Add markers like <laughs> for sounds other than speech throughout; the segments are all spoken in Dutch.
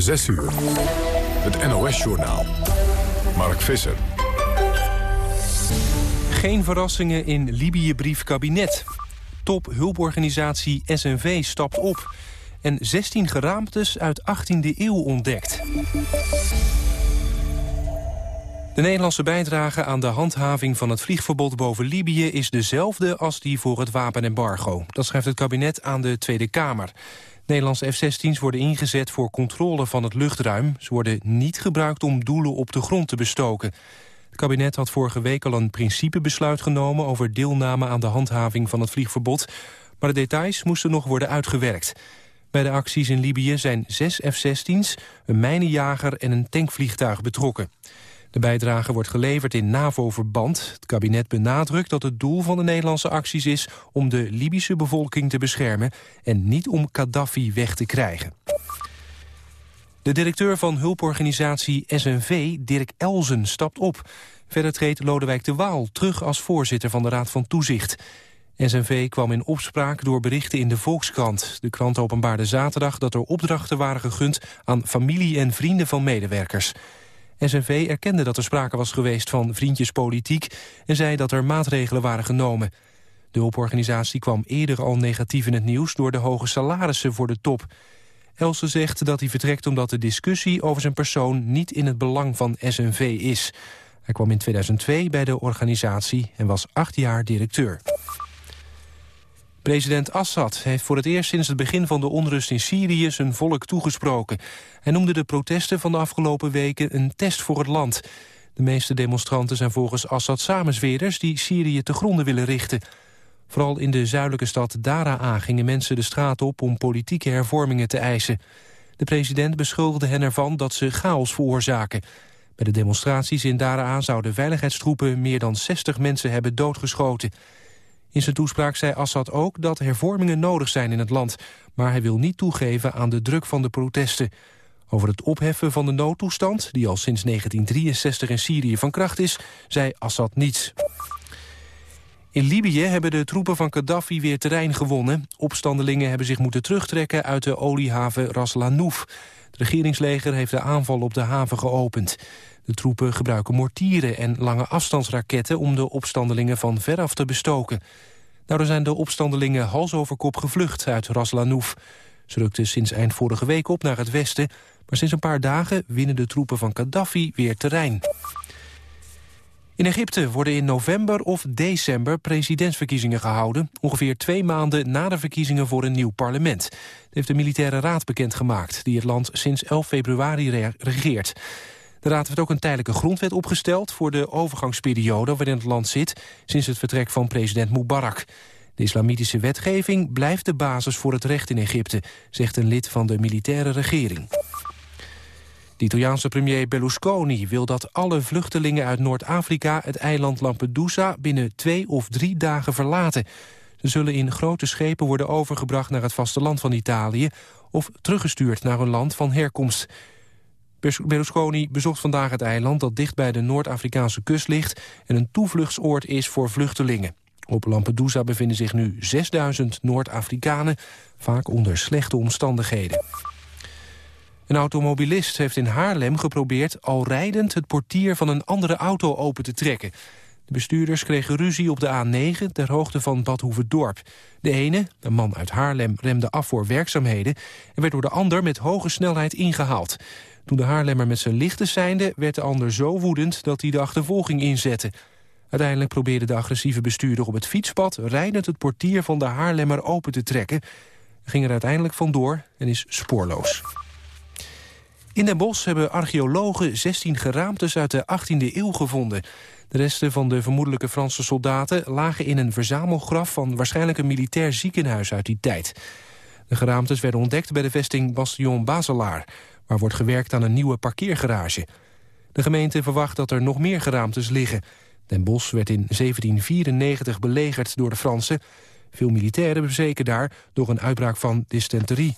6 uur. Het NOS-journaal. Mark Visser. Geen verrassingen in Libië-brief kabinet. Top hulporganisatie SNV stapt op. En 16 geraamtes uit 18e eeuw ontdekt. De Nederlandse bijdrage aan de handhaving van het vliegverbod boven Libië is dezelfde als die voor het wapenembargo. Dat schrijft het kabinet aan de Tweede Kamer. Nederlandse F-16's worden ingezet voor controle van het luchtruim. Ze worden niet gebruikt om doelen op de grond te bestoken. Het kabinet had vorige week al een principebesluit genomen... over deelname aan de handhaving van het vliegverbod. Maar de details moesten nog worden uitgewerkt. Bij de acties in Libië zijn zes F-16's, een mijnenjager en een tankvliegtuig betrokken. De bijdrage wordt geleverd in NAVO-verband. Het kabinet benadrukt dat het doel van de Nederlandse acties is... om de Libische bevolking te beschermen en niet om Gaddafi weg te krijgen. De directeur van hulporganisatie SNV, Dirk Elzen, stapt op. Verder treedt Lodewijk de Waal terug als voorzitter van de Raad van Toezicht. SNV kwam in opspraak door berichten in de Volkskrant. De krant openbaarde zaterdag dat er opdrachten waren gegund... aan familie en vrienden van medewerkers. SNV erkende dat er sprake was geweest van vriendjespolitiek... en zei dat er maatregelen waren genomen. De hulporganisatie kwam eerder al negatief in het nieuws... door de hoge salarissen voor de top. Elsen zegt dat hij vertrekt omdat de discussie over zijn persoon... niet in het belang van SNV is. Hij kwam in 2002 bij de organisatie en was acht jaar directeur. President Assad heeft voor het eerst sinds het begin van de onrust in Syrië zijn volk toegesproken. Hij noemde de protesten van de afgelopen weken een test voor het land. De meeste demonstranten zijn volgens Assad samenzweerders die Syrië te gronden willen richten. Vooral in de zuidelijke stad Daraa gingen mensen de straat op om politieke hervormingen te eisen. De president beschuldigde hen ervan dat ze chaos veroorzaken. Bij de demonstraties in Daraa zouden veiligheidstroepen meer dan 60 mensen hebben doodgeschoten. In zijn toespraak zei Assad ook dat hervormingen nodig zijn in het land. Maar hij wil niet toegeven aan de druk van de protesten. Over het opheffen van de noodtoestand, die al sinds 1963 in Syrië van kracht is, zei Assad niets. In Libië hebben de troepen van Gaddafi weer terrein gewonnen. Opstandelingen hebben zich moeten terugtrekken uit de oliehaven Ras Lanouf. Het regeringsleger heeft de aanval op de haven geopend. De troepen gebruiken mortieren en lange afstandsraketten... om de opstandelingen van veraf te bestoken. Daardoor zijn de opstandelingen hals over kop gevlucht uit Ras Lanouf. Ze rukten sinds eind vorige week op naar het westen... maar sinds een paar dagen winnen de troepen van Gaddafi weer terrein. In Egypte worden in november of december presidentsverkiezingen gehouden... ongeveer twee maanden na de verkiezingen voor een nieuw parlement. Dat heeft de militaire raad bekendgemaakt... die het land sinds 11 februari regeert. De Raad heeft ook een tijdelijke grondwet opgesteld... voor de overgangsperiode waarin het land zit... sinds het vertrek van president Mubarak. De islamitische wetgeving blijft de basis voor het recht in Egypte... zegt een lid van de militaire regering. De Italiaanse premier Berlusconi wil dat alle vluchtelingen uit Noord-Afrika... het eiland Lampedusa binnen twee of drie dagen verlaten. Ze zullen in grote schepen worden overgebracht naar het vasteland van Italië... of teruggestuurd naar hun land van herkomst. Berlusconi bezocht vandaag het eiland dat dicht bij de Noord-Afrikaanse kust ligt... en een toevluchtsoord is voor vluchtelingen. Op Lampedusa bevinden zich nu 6000 Noord-Afrikanen, vaak onder slechte omstandigheden. Een automobilist heeft in Haarlem geprobeerd al rijdend het portier van een andere auto open te trekken. De bestuurders kregen ruzie op de A9 ter hoogte van Bad Hoeverdorp. De ene, een man uit Haarlem, remde af voor werkzaamheden... en werd door de ander met hoge snelheid ingehaald. Toen de Haarlemmer met zijn lichten seinde, werd de ander zo woedend dat hij de achtervolging inzette. Uiteindelijk probeerde de agressieve bestuurder op het fietspad rijdend het portier van de Haarlemmer open te trekken. Ging er uiteindelijk vandoor en is spoorloos. In Den Bosch hebben archeologen 16 geraamtes uit de 18e eeuw gevonden. De resten van de vermoedelijke Franse soldaten lagen in een verzamelgraf van waarschijnlijk een militair ziekenhuis uit die tijd. De geraamtes werden ontdekt bij de vesting Bastion Baselaar waar wordt gewerkt aan een nieuwe parkeergarage. De gemeente verwacht dat er nog meer geraamtes liggen. Den Bosch werd in 1794 belegerd door de Fransen. Veel militairen bezeken daar door een uitbraak van dysenterie.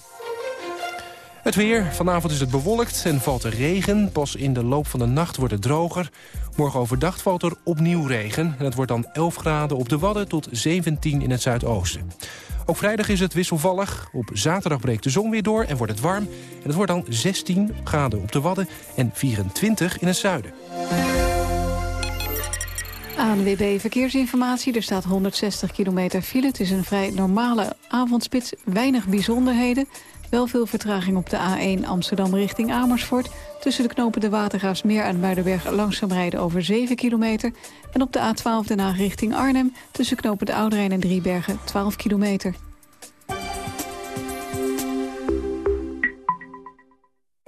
Het weer. Vanavond is het bewolkt en valt er regen. Pas in de loop van de nacht wordt het droger. Morgen overdag valt er opnieuw regen. En het wordt dan 11 graden op de Wadden tot 17 in het zuidoosten. Ook vrijdag is het wisselvallig. Op zaterdag breekt de zon weer door en wordt het warm. En het wordt dan 16 graden op de Wadden en 24 in het zuiden. ANWB Verkeersinformatie. Er staat 160 kilometer file. Het is een vrij normale avondspits. Weinig bijzonderheden. Wel veel vertraging op de A1 Amsterdam richting Amersfoort. Tussen de knopen de Watergraafsmeer en Muidenberg langzaam rijden over 7 kilometer. En op de A12 Den Haag richting Arnhem. Tussen knopen de Ouderijn en Driebergen 12 kilometer.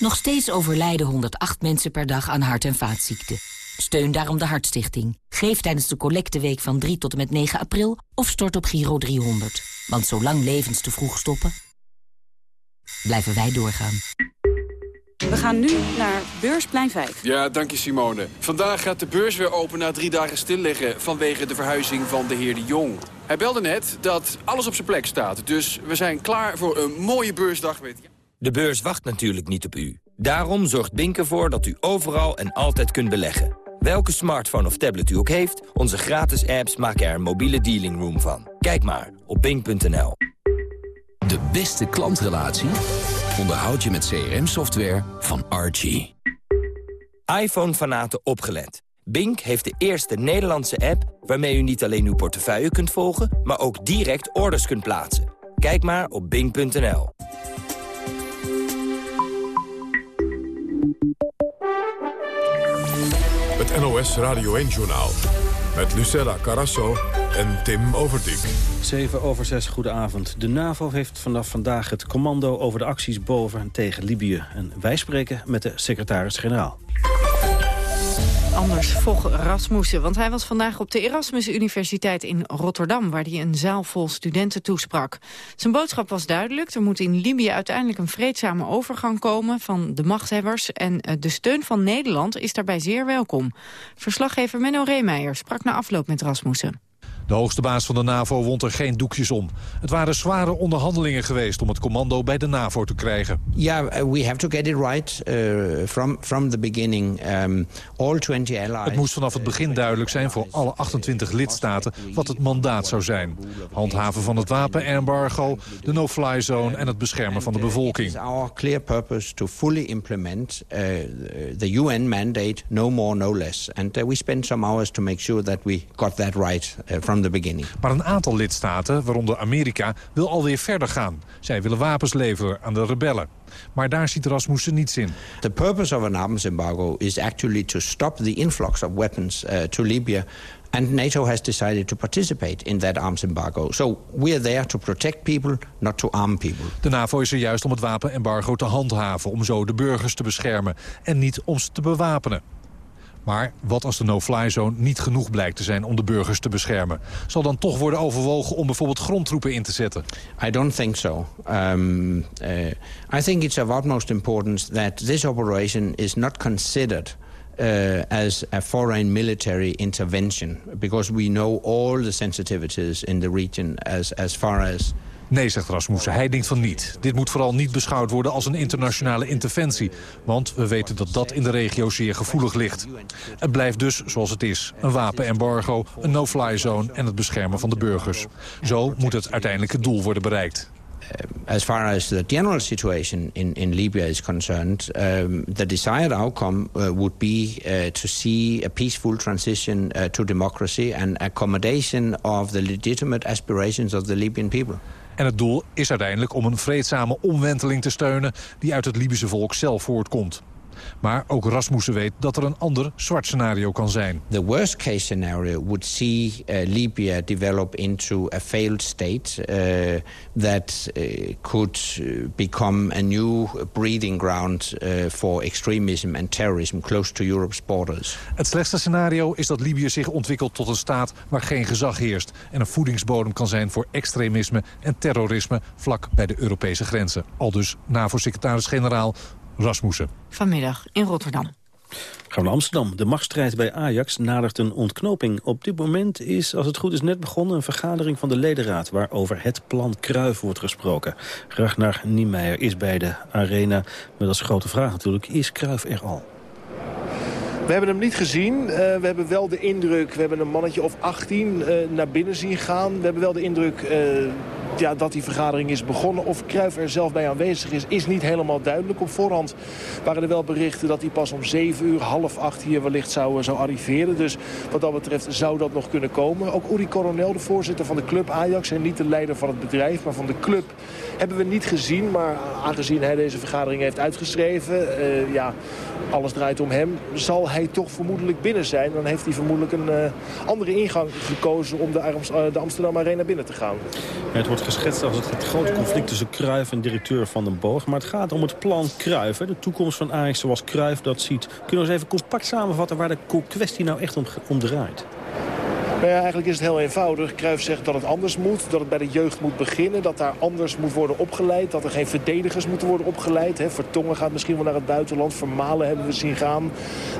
Nog steeds overlijden 108 mensen per dag aan hart- en vaatziekten. Steun daarom de Hartstichting. Geef tijdens de collecteweek van 3 tot en met 9 april of stort op Giro 300. Want zolang levens te vroeg stoppen, blijven wij doorgaan. We gaan nu naar Beursplein 5. Ja, dank je Simone. Vandaag gaat de beurs weer open na drie dagen stilliggen... vanwege de verhuizing van de heer De Jong. Hij belde net dat alles op zijn plek staat. Dus we zijn klaar voor een mooie beursdag met... De beurs wacht natuurlijk niet op u. Daarom zorgt Bink ervoor dat u overal en altijd kunt beleggen. Welke smartphone of tablet u ook heeft, onze gratis apps maken er een mobiele dealing room van. Kijk maar op bink.nl. De beste klantrelatie onderhoud je met CRM-software van Archie. iPhone-fanaten opgelet. Bink heeft de eerste Nederlandse app waarmee u niet alleen uw portefeuille kunt volgen... maar ook direct orders kunt plaatsen. Kijk maar op bink.nl. NOS Radio 1-journaal. Met Lucella Carasso en Tim Overdijk. 7 over 6, goedenavond. De NAVO heeft vanaf vandaag het commando over de acties boven en tegen Libië. En wij spreken met de secretaris-generaal. Anders Vog Rasmussen, want hij was vandaag op de Erasmus Universiteit in Rotterdam... waar hij een zaal vol studenten toesprak. Zijn boodschap was duidelijk. Er moet in Libië uiteindelijk een vreedzame overgang komen van de machthebbers... en eh, de steun van Nederland is daarbij zeer welkom. Verslaggever Menno Reemeijer sprak na afloop met Rasmussen. De hoogste baas van de NAVO wond er geen doekjes om. Het waren zware onderhandelingen geweest om het commando bij de NAVO te krijgen. Ja, yeah, we have to get it right uh, from, from the beginning. Um, all 20 allies, het moest vanaf het begin duidelijk zijn voor alle 28 lidstaten wat het mandaat zou zijn. Handhaven van het wapenembargo, de no-fly zone en het beschermen van de bevolking. Our clear purpose to fully implement uh, the UN mandate, no more, no less. And uh, we spent some hours to make sure that we got that right uh, from the beginning. Maar een aantal lidstaten, waaronder Amerika, wil alweer verder gaan. Zij willen wapens leveren aan de rebellen. Maar daar ziet Rasmussen niets in. The purpose of an arms embargo is actually to stop the influx of weapons uh, to Libya. And NATO has decided to participate in that arms embargo. So we are there to protect people, not to arm people. De NAVO is er juist om het wapenembargo te handhaven... om zo de burgers te beschermen en niet om ze te bewapenen. Maar wat als de no-fly zone niet genoeg blijkt te zijn om de burgers te beschermen? Zal dan toch worden overwogen om bijvoorbeeld grondtroepen in te zetten? I don't think so. Um, uh, I think it's of utmost importance that this operation is not considered uh, as a foreign military intervention. Because we know all the sensitivities in the region as, as far as... Nee, zegt Rasmussen, hij denkt van niet. Dit moet vooral niet beschouwd worden als een internationale interventie. Want we weten dat dat in de regio zeer gevoelig ligt. Het blijft dus zoals het is. Een wapenembargo, een no-fly zone en het beschermen van de burgers. Zo moet het uiteindelijke doel worden bereikt. as far as the general situation in, in Libya is concerned, um, the desired outcome uh, would be uh, to see a peaceful transition to democracy and accommodation of the legitimate aspirations of the Libyan people. En het doel is uiteindelijk om een vreedzame omwenteling te steunen... die uit het Libische volk zelf voortkomt. Maar ook Rasmussen weet dat er een ander zwart scenario kan zijn. The worst case scenario would see uh, Libya develop into a failed state uh, that uh, could become a new breeding ground for extremism and terrorism close to Europe's borders. Het slechtste scenario is dat Libië zich ontwikkelt tot een staat waar geen gezag heerst en een voedingsbodem kan zijn voor extremisme en terrorisme vlak bij de Europese grenzen. Al dus NAVO-secretaris-generaal Rasmussen. Vanmiddag in Rotterdam. Gaan we naar Amsterdam. De machtsstrijd bij Ajax nadert een ontknoping. Op dit moment is, als het goed is, net begonnen... een vergadering van de ledenraad... waarover het plan Kruif wordt gesproken. Ragnar Niemeyer is bij de arena. Met als grote vraag natuurlijk, is Kruif er al? We hebben hem niet gezien. Uh, we hebben wel de indruk, we hebben een mannetje of 18 uh, naar binnen zien gaan. We hebben wel de indruk uh, ja, dat die vergadering is begonnen. Of Cruijff er zelf bij aanwezig is, is niet helemaal duidelijk. Op voorhand waren er wel berichten dat hij pas om 7 uur, half 8 hier wellicht zou, zou arriveren. Dus wat dat betreft zou dat nog kunnen komen. Ook Uri Coronel, de voorzitter van de club Ajax... en niet de leider van het bedrijf, maar van de club... hebben we niet gezien, maar aangezien hij deze vergadering heeft uitgeschreven... Uh, ja, alles draait om hem, zal hij toch vermoedelijk binnen zijn. Dan heeft hij vermoedelijk een uh, andere ingang gekozen om uh, de Amsterdam Arena binnen te gaan. Het wordt geschetst als het, het grote conflict tussen Cruijff en directeur Van den Boog. Maar het gaat om het plan Cruijff, hè, de toekomst van Ajax zoals Cruijff dat ziet. Kunnen we eens even compact samenvatten waar de kwestie nou echt om, om draait? Nou ja, eigenlijk is het heel eenvoudig. Cruijff zegt dat het anders moet, dat het bij de jeugd moet beginnen... dat daar anders moet worden opgeleid, dat er geen verdedigers moeten worden opgeleid. Hè. Vertongen gaat misschien wel naar het buitenland, Vermalen hebben we zien gaan.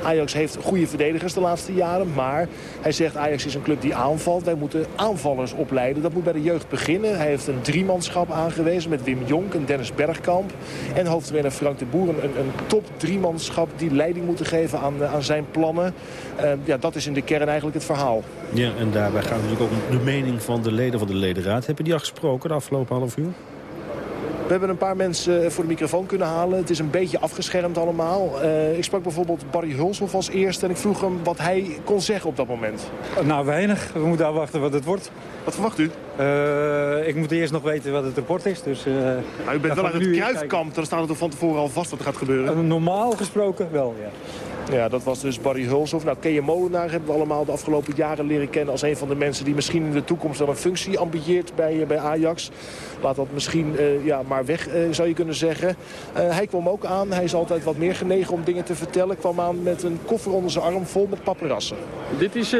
Ajax heeft goede verdedigers de laatste jaren, maar hij zegt Ajax is een club die aanvalt. Wij moeten aanvallers opleiden, dat moet bij de jeugd beginnen. Hij heeft een driemanschap aangewezen met Wim Jonk en Dennis Bergkamp... en hoofdtrainer Frank de Boer, een, een top driemanschap... die leiding moeten geven aan, aan zijn plannen. Uh, ja, dat is in de kern eigenlijk het verhaal. Ja, en daarbij gaat het natuurlijk ook om de mening van de leden van de ledenraad. Heb je die al gesproken de afgelopen half uur? We hebben een paar mensen voor de microfoon kunnen halen. Het is een beetje afgeschermd allemaal. Uh, ik sprak bijvoorbeeld Barry Hulshoff als eerste... en ik vroeg hem wat hij kon zeggen op dat moment. Nou, weinig. We moeten afwachten wat het wordt. Wat verwacht u? Uh, ik moet eerst nog weten wat het rapport is. Dus, uh, nou, u bent wel aan het kruifkamp. Dan staat het er van tevoren al vast wat er gaat gebeuren. normaal gesproken wel, ja. Ja, dat was dus Barry Hulshoff. Nou, Molenaar hebben we allemaal de afgelopen jaren leren kennen... als een van de mensen die misschien in de toekomst wel een functie ambieert bij, bij Ajax. Laat dat misschien uh, ja, maar weg, uh, zou je kunnen zeggen. Uh, hij kwam ook aan. Hij is altijd wat meer genegen om dingen te vertellen. Kwam aan met een koffer onder zijn arm vol met paparazzen. Dit is,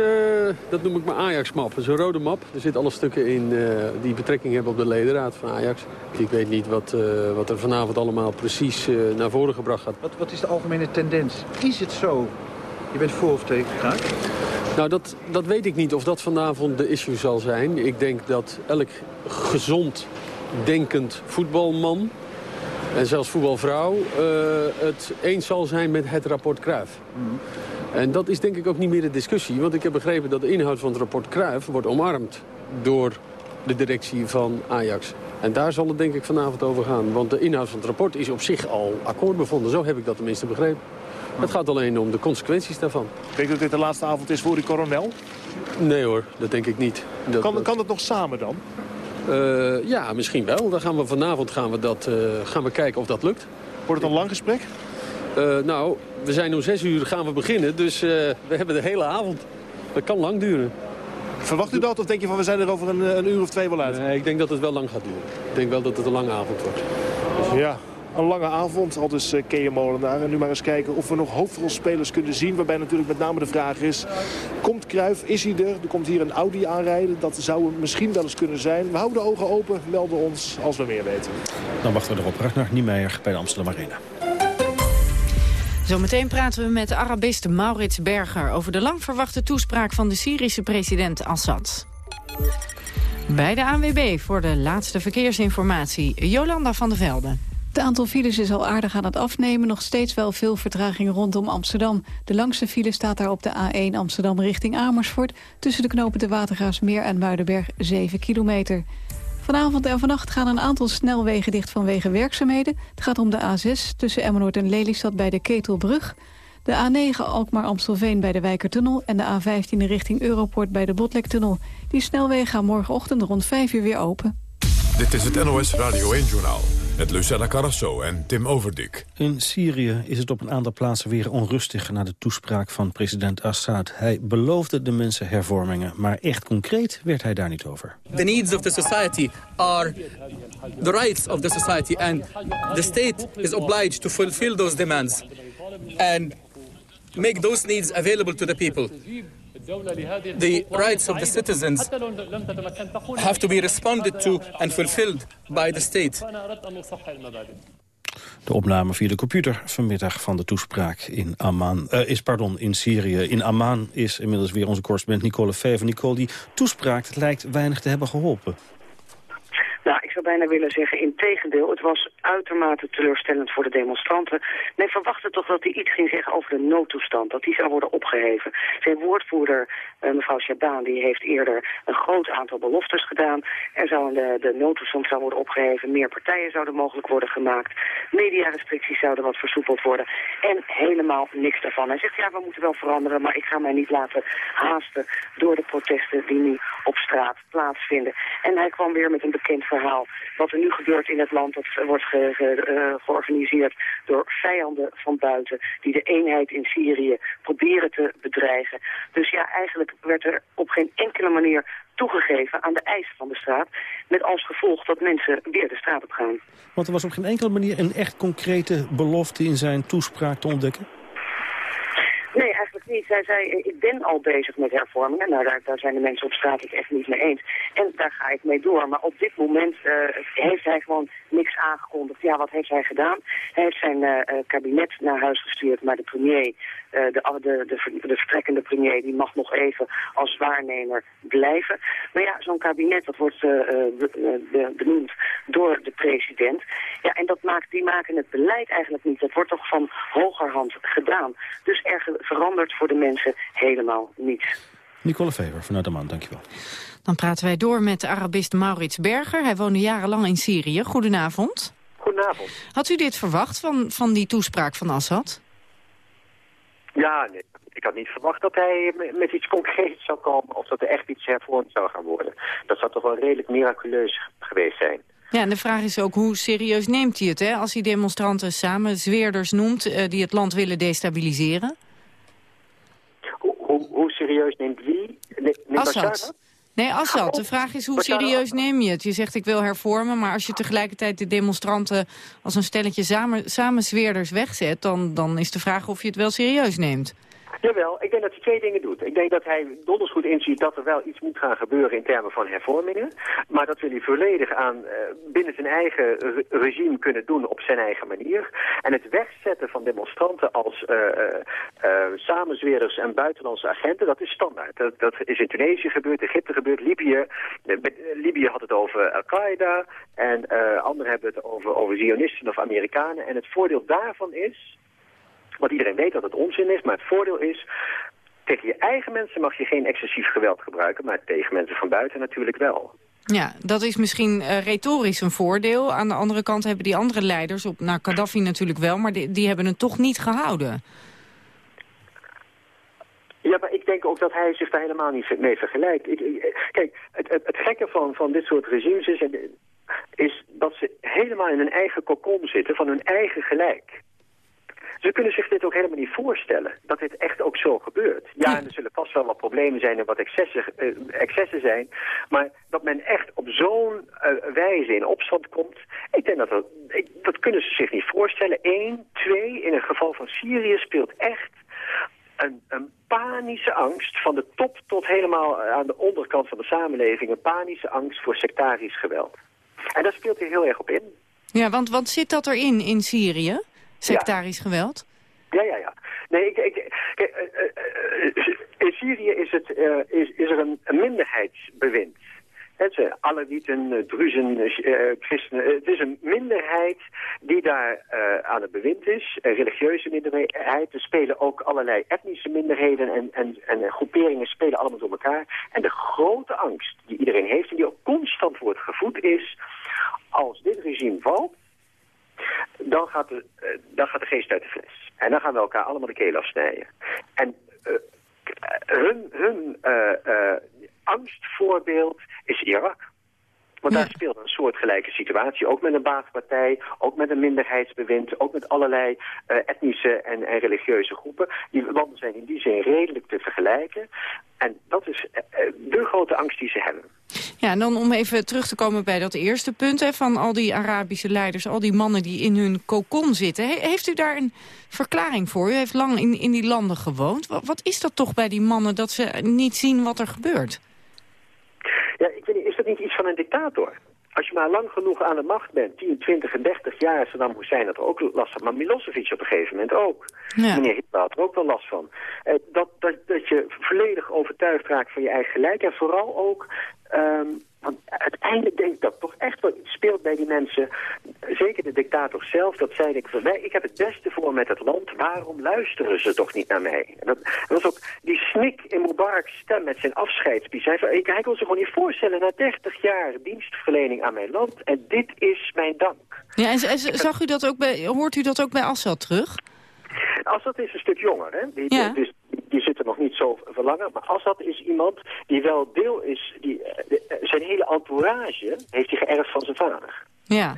dat noem ik mijn Ajax-map. Dat is een rode map. Er zitten alle stukken in die betrekking hebben op de ledenraad van Ajax. Ik weet niet wat, wat er vanavond allemaal precies naar voren gebracht gaat. Wat, wat is de algemene tendens? Is het zo? Je bent voor of tegen Kruik? Nou, dat, dat weet ik niet of dat vanavond de issue zal zijn. Ik denk dat elk gezond denkend voetbalman... en zelfs voetbalvrouw uh, het eens zal zijn met het rapport Cruijff. Mm. En dat is denk ik ook niet meer de discussie. Want ik heb begrepen dat de inhoud van het rapport Cruijff wordt omarmd door de directie van Ajax. En daar zal het denk ik vanavond over gaan. Want de inhoud van het rapport is op zich al akkoord bevonden. Zo heb ik dat tenminste begrepen. Het gaat alleen om de consequenties daarvan. Denk je dat dit de laatste avond is voor die coronel? Nee hoor, dat denk ik niet. Dat, kan, kan dat nog samen dan? Uh, ja, misschien wel. Dan gaan we vanavond gaan we, dat, uh, gaan we kijken of dat lukt. Wordt het een lang gesprek? Uh, nou, we zijn om zes uur gaan we beginnen, dus we hebben de hele avond. Dat kan lang duren. Verwacht u dat of denk je van we zijn er over een, een uur of twee wel uit? Nee, ik denk dat het wel lang gaat duren. Ik denk wel dat het een lange avond wordt. Dus... Ja, een lange avond, al dus uh, Kees Molenaar. En nu maar eens kijken of we nog hoofdrolspelers kunnen zien. Waarbij natuurlijk met name de vraag is, komt Kruif, is hij er? Er komt hier een Audi aanrijden, dat zou misschien wel eens kunnen zijn. We houden de ogen open, melden ons als we meer weten. Dan wachten we erop. Ragnar Niemeyer bij de Amsterdam Arena. Zometeen praten we met de Arabist Maurits Berger... over de lang verwachte toespraak van de Syrische president Assad. Bij de ANWB voor de laatste verkeersinformatie. Jolanda van der Velde. Het aantal files is al aardig aan het afnemen. Nog steeds wel veel vertraging rondom Amsterdam. De langste file staat daar op de A1 Amsterdam richting Amersfoort... tussen de knopen de Watergraafsmeer en Muidenberg 7 kilometer. Vanavond en vannacht gaan een aantal snelwegen dicht vanwege werkzaamheden. Het gaat om de A6 tussen Emmeloord en Lelystad bij de Ketelbrug... de A9 Alkmaar-Amstelveen bij de Wijkertunnel... en de A15 richting Europort bij de Botlektunnel. Die snelwegen gaan morgenochtend rond 5 uur weer open. Dit is het NOS Radio 1-journaal Met Lucella Carrasso en Tim Overdik. In Syrië is het op een aantal plaatsen weer onrustig... na de toespraak van president Assad. Hij beloofde de mensen hervormingen, maar echt concreet werd hij daar niet over. The needs of the society are the rights of the society... and the state is obliged to fulfill those demands... and make those needs available to the people. The rights of the citizens have to be responded to and fulfilled by the state. De opname via de computer vanmiddag van de toespraak in Amman, uh, is pardon, in Syrië. In Amman is inmiddels weer onze correspondent Nicole Fever. Nicole, die toespraak lijkt weinig te hebben geholpen. Nou, ik zou bijna willen zeggen, in tegendeel, het was uitermate teleurstellend voor de demonstranten. Men verwachtte toch dat hij iets ging zeggen over de noodtoestand, dat die zou worden opgeheven. Zijn woordvoerder, uh, mevrouw Shaban, die heeft eerder een groot aantal beloftes gedaan. Er zou de, de noodtoestand zou worden opgeheven, meer partijen zouden mogelijk worden gemaakt, mediarestricties zouden wat versoepeld worden en helemaal niks daarvan. Hij zegt, ja, we moeten wel veranderen, maar ik ga mij niet laten haasten door de protesten die nu op straat plaatsvinden. En hij kwam weer met een bekend Wat er nu gebeurt in het land, dat wordt ge, ge, uh, georganiseerd door vijanden van buiten... die de eenheid in Syrië proberen te bedreigen. Dus ja, eigenlijk werd er op geen enkele manier toegegeven aan de eisen van de straat... met als gevolg dat mensen weer de straat op gaan. Want er was op geen enkele manier een echt concrete belofte in zijn toespraak te ontdekken? Nee, eigenlijk niet. Zij zei, ik ben al bezig met hervormingen. Nou, daar, daar zijn de mensen op straat het echt niet mee eens. En daar ga ik mee door. Maar op dit moment uh, heeft hij gewoon niks aangekondigd. Ja, wat heeft hij gedaan? Hij heeft zijn uh, kabinet naar huis gestuurd, maar de premier, de, de, de, de vertrekkende premier, die mag nog even als waarnemer blijven. Maar ja, zo'n kabinet, dat wordt benoemd door de president. Ja, en dat maakt, die maken het beleid eigenlijk niet. Dat wordt toch van hogerhand gedaan. Dus er verandert voor de mensen helemaal niets. Nicole Fever vanuit de Man, dankjewel. Dan praten wij door met de Arabist Maurits Berger. Hij woonde jarenlang in Syrië. Goedenavond. Goedenavond. Had u dit verwacht van, van die toespraak van Assad? Ja, nee. Ik had niet verwacht dat hij met iets concreets zou komen... of dat er echt iets hervormd zou gaan worden. Dat zou toch wel redelijk miraculeus geweest zijn. Ja, en de vraag is ook hoe serieus neemt hij het, hè? Als hij demonstranten samen zweerders noemt uh, die het land willen destabiliseren? Hoe, hoe, serieus neemt wie? Ne neemt Assad. Nee, Assad. De vraag is hoe serieus neem je het? Je zegt ik wil hervormen, maar als je tegelijkertijd de demonstranten als een stelletje samen, samen zweerders wegzet, dan, dan is de vraag of je het wel serieus neemt. Jawel, ik denk dat hij twee dingen doet. Ik denk dat hij donders goed inziet dat er wel iets moet gaan gebeuren in termen van hervormingen. Maar dat wil hij volledig aan uh, binnen zijn eigen re regime kunnen doen op zijn eigen manier. En het wegzetten van demonstranten als uh, uh, samenzweerders en buitenlandse agenten, dat is standaard. Dat, dat is in Tunesië gebeurd, Egypte gebeurd, Libië. Libië had het over Al-Qaeda en anderen hebben het over, over Zionisten of Amerikanen. En het voordeel daarvan is want iedereen weet dat het onzin is, maar het voordeel is... tegen je eigen mensen mag je geen excessief geweld gebruiken... maar tegen mensen van buiten natuurlijk wel. Ja, dat is misschien uh, retorisch een voordeel. Aan de andere kant hebben die andere leiders, op, nou Gaddafi natuurlijk wel... maar die, die hebben het toch niet gehouden. Ja, maar ik denk ook dat hij zich daar helemaal niet mee vergelijkt. Ik, ik, kijk, het, het, het gekke van, van dit soort regimes is, is dat ze helemaal in hun eigen kokon zitten van hun eigen gelijk. Ze kunnen zich dit ook helemaal niet voorstellen, dat dit echt ook zo gebeurt. Ja, en er zullen vast wel wat problemen zijn en wat excessen, uh, excessen zijn. Maar dat men echt op zo'n uh, wijze in opstand komt, ik denk dat dat, kunnen ze zich niet voorstellen. Eén, twee, in het geval van Syrië speelt echt een, een, panische angst, van de top tot helemaal aan de onderkant van de samenleving, een panische angst voor sectarisch geweld. En daar speelt hij heel erg op in. Ja, want wat zit dat erin in Syrië? Sectarisch ja. geweld? Ja, ja, ja. Nee, ik, ik, kijk, uh, uh, in Syrië is, het, is, is er een, een minderheidsbewind. Het zijn Alawieten, Druzen, christenen. Het is een minderheid die daar aan het bewind is. Een religieuze minderheid. Er spelen ook allerlei etnische minderheden en, en, en groeperingen spelen allemaal door elkaar. En de grote angst die iedereen heeft en die ook constant wordt gevoed is... als dit regime valt, dan gaat, de, uh, dan gaat de geest uit de fles. En dan gaan we elkaar allemaal de keel afsnijden. En uh, hun, hun uh, angstvoorbeeld is Irak. Want daar speelt een soortgelijke situatie. Ook met een baatpartij, ook met een minderheidsbewind... ook met allerlei uh, etnische en, en, religieuze groepen. Die landen zijn in die zin redelijk te vergelijken. En dat is uh, de grote angst die ze hebben. Ja, en dan om even terug te komen bij dat eerste punt... Hè, van al die Arabische leiders, al die mannen die in hun kokon zitten. heeft u daar een verklaring voor? U heeft lang in, in die landen gewoond. Wat, wat is dat toch bij die mannen dat ze niet zien wat er gebeurt? Ja, ik weet niet, is dat niet iets van een dictator? Als je maar lang genoeg aan de macht bent, 10, 20 en 30 jaar, Saddam Hussein had er ook last van. Maar Milosevic op een gegeven moment ook. Ja. Meneer Hitler had er ook wel last van. Eh, dat, dat, dat je volledig overtuigd raakt van je eigen gelijk. En vooral ook Um, want uiteindelijk denk ik dat toch echt wel iets speelt bij die mensen. Zeker de dictator zelf, dat zei ik van mij. Ik heb het beste voor met het land. Waarom luisteren ze toch niet naar mij? En dat, was ook die snik in Mubarak's stem met zijn afscheidspies. Hij, zei, hij kon zich gewoon niet voorstellen na 30 jaar dienstverlening aan mijn land. En dit is mijn dank. Ja, en, zag u dat ook bij, hoort u dat ook bij Assad terug? Assad is een stuk jonger, hè? Die, ja. Dus die zitten nog niet zo verlangen. Maar Assad is iemand die wel deel is... Die, eh, eh, zijn hele entourage heeft hij geërfd van zijn vader. Ja.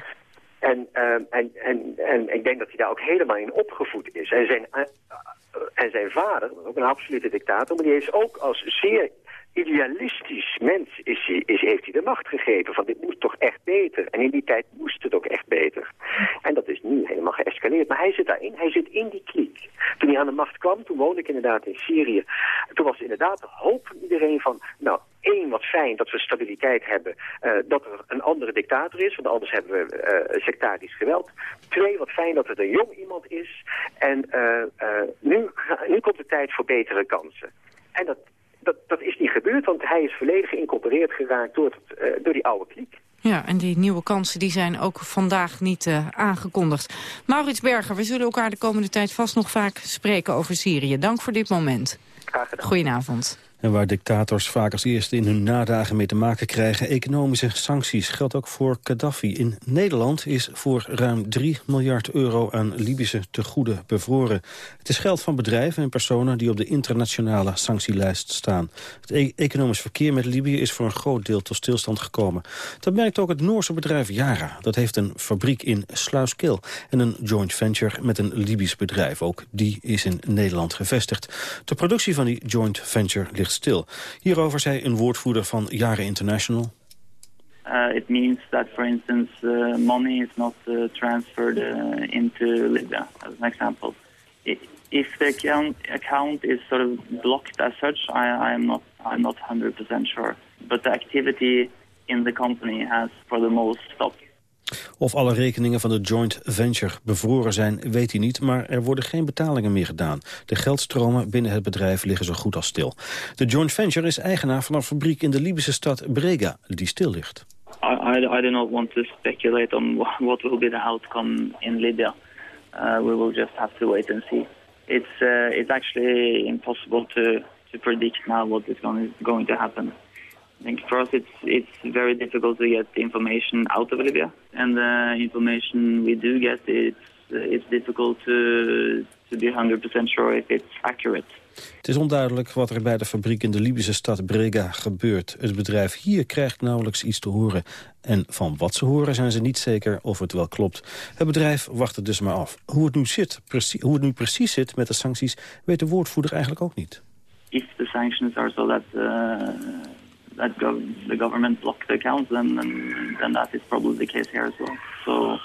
En, uh, en, en, en ik denk dat hij daar ook helemaal in opgevoed is. En zijn, uh, en zijn vader, ook een absolute dictator... maar die is ook als zeer idealistisch mens is hij, is, heeft hij de macht gegeven van dit moet toch echt beter. En in die tijd moest het ook echt beter. En dat is nu helemaal geëscaleerd. Maar hij zit daarin, hij zit in die kliek. Toen hij aan de macht kwam, toen woonde ik inderdaad in Syrië. Toen was inderdaad de hoop van iedereen van, nou, één, wat fijn dat we stabiliteit hebben, uh, dat er een andere dictator is, want anders hebben we uh, sectarisch geweld. Twee, wat fijn dat het een jong iemand is. En uh, nu, nu komt de tijd voor betere kansen. En dat, dat, dat is niet gebeurd, want hij is volledig geïncorporeerd geraakt door, het, uh, door die oude kliek. Ja, en die nieuwe kansen die zijn ook vandaag niet uh, aangekondigd. Maurits Berger, we zullen elkaar de komende tijd vast nog vaak spreken over Syrië. Dank voor dit moment. Graag gedaan. Goedenavond. En waar dictators vaak als eerste in hun nadagen mee te maken krijgen... economische sancties geldt ook voor Gaddafi. In Nederland is voor ruim 3 miljard euro aan Libische tegoeden bevroren. Het is geld van bedrijven en personen die op de internationale sanctielijst staan. Het e economisch verkeer met Libië is voor een groot deel tot stilstand gekomen. Dat merkt ook het Noorse bedrijf Yara. Dat heeft een fabriek in Sluiskil en een joint venture met een Libisch bedrijf. Ook die is in Nederland gevestigd. De productie van die joint venture ligt stil. Hierover zei een woordvoerder van Jaren International. Uh, it means that, for instance, uh, money is not uh, transferred uh, into Libya, as an example. If the account, is sort of blocked as such, I, I'm not I'm not 100% sure. But the activity in the company has, for the most, stopped. Of alle rekeningen van de joint venture bevroren zijn, weet hij niet... maar er worden geen betalingen meer gedaan. De geldstromen binnen het bedrijf liggen zo goed als stil. De joint venture is eigenaar van een fabriek in de Libische stad Brega, die stil ligt. I, I, I do not want to speculate on what will be the outcome in Libya. Uh, we will just have to wait and see. It's, uh, it's actually impossible to, to predict now what is going, going to happen. Think for us it's it's very difficult to get information out of Libya, and the information we do get it's it's difficult to to be 100% sure if it's accurate. Het is onduidelijk wat er bij de fabriek in de Libische stad Brega gebeurt. Het bedrijf hier krijgt nauwelijks iets te horen. En van wat ze horen zijn ze niet zeker of het wel klopt. Het bedrijf wacht het dus maar af. Hoe het nu, zit, precies, hoe het nu precies zit met de sancties... weet de woordvoerder eigenlijk ook niet. If the sanctions are so that... Uh that gov the government blocked the accounts, then, then then that is probably the case here as well. So,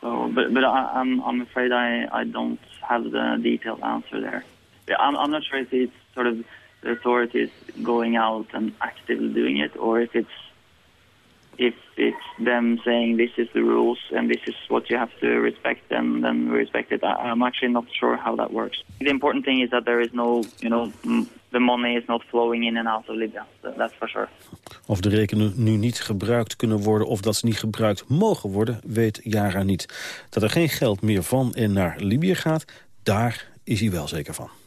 so but but I, I'm I'm afraid I I don't have the detailed answer there. I'm I'm not sure if it's sort of the authorities going out and actively doing it, or if it's if it's them saying this is the rules and this is what you have to respect, then then we respect it. I, I'm actually not sure how that works. The important thing is that there is no, you know, the money is not flowing in and out of Libya. That's for sure. Of de rekeningen nu niet gebruikt kunnen worden of dat ze niet gebruikt mogen worden, weet Jara niet. Dat er geen geld meer van en naar Libië gaat, daar is hij wel zeker van.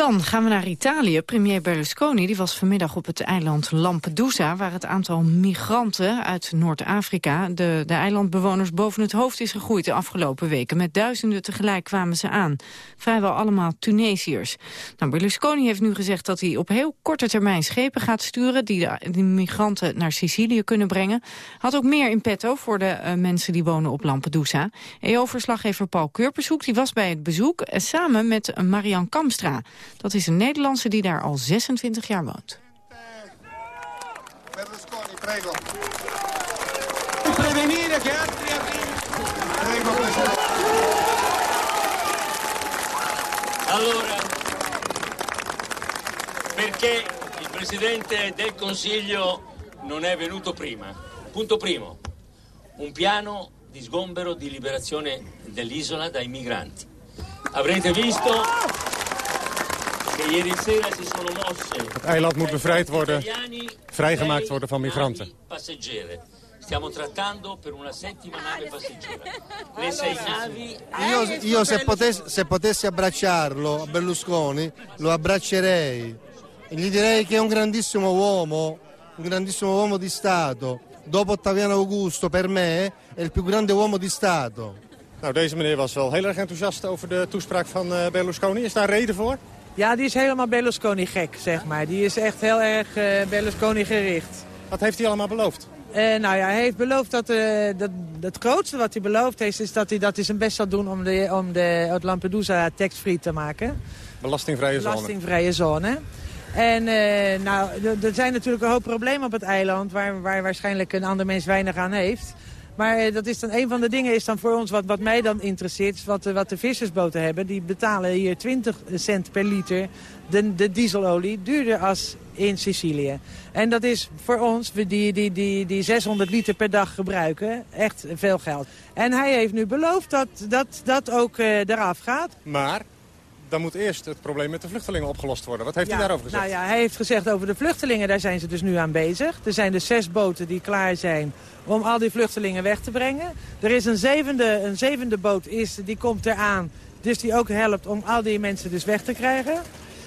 Dan gaan we naar Italië. Premier Berlusconi die was vanmiddag op het eiland Lampedusa... waar het aantal migranten uit Noord-Afrika... De, de eilandbewoners boven het hoofd is gegroeid de afgelopen weken. Met duizenden tegelijk kwamen ze aan. Vrijwel allemaal Tunesiërs. Nou, Berlusconi heeft nu gezegd dat hij op heel korte termijn schepen gaat sturen... die de, migranten naar Sicilië kunnen brengen. Had ook meer in petto voor de uh, mensen die wonen op Lampedusa. EO-verslaggever Paul Keurpershoek die was bij het bezoek... Uh, samen met Marian Kamstra... Dat is een Nederlandse die daar al 26 jaar woont. Allora, perché il Presidente del Consiglio non è venuto prima? Punto primo, un piano di sgombero di liberazione dell'isola dai migranti. Avrete visto Het eiland moet bevrijd worden, vrijgemaakt worden van migranten. Stiamo trattando per una settima nave passeggera. Le sei navi... Io, io se, potessi, se potessi abbracciarlo, Berlusconi, lo abbraccerei. E gli direi che è un grandissimo uomo, un grandissimo uomo di Stato. Dopo Ottaviano Augusto, per me, è il più grande uomo di Stato. Nou, deze meneer was wel heel erg enthousiast over de toespraak van uh, Berlusconi. Is daar reden voor? Ja, die is helemaal Berlusconi gek, zeg maar. Die is echt heel erg uh, Berlusconi gericht. Wat heeft hij allemaal beloofd? Uh, nou ja, hij heeft beloofd dat, uh, dat het grootste wat hij beloofd heeft... is dat hij, dat hij zijn best zal doen om de, om de Lampedusa tax-free te maken. Belastingvrije zone. Belastingvrije zone. En nou, er zijn natuurlijk een hoop problemen op het eiland... Waar, waar waarschijnlijk een ander mens weinig aan heeft... Maar eh, dat is dan een van de dingen is dan voor ons, wat, wat mij dan interesseert, wat, wat de vissersboten hebben. Die betalen hier 20 cent per liter de, de dieselolie, duurder als in Sicilië. En dat is voor ons, die, die, die, die 600 liter per dag gebruiken, echt veel geld. En hij heeft nu beloofd dat dat, dat ook uh, eraf gaat. Maar dan moet eerst het probleem met de vluchtelingen opgelost worden. Wat heeft hij daarover gezegd? Nou ja, hij heeft gezegd over de vluchtelingen, daar zijn ze dus nu aan bezig. Er zijn dus zes boten die klaar zijn om al die vluchtelingen weg te brengen. Er is een zevende, een zevende boot, is, die komt eraan, dus die ook helpt om al die mensen dus weg te krijgen.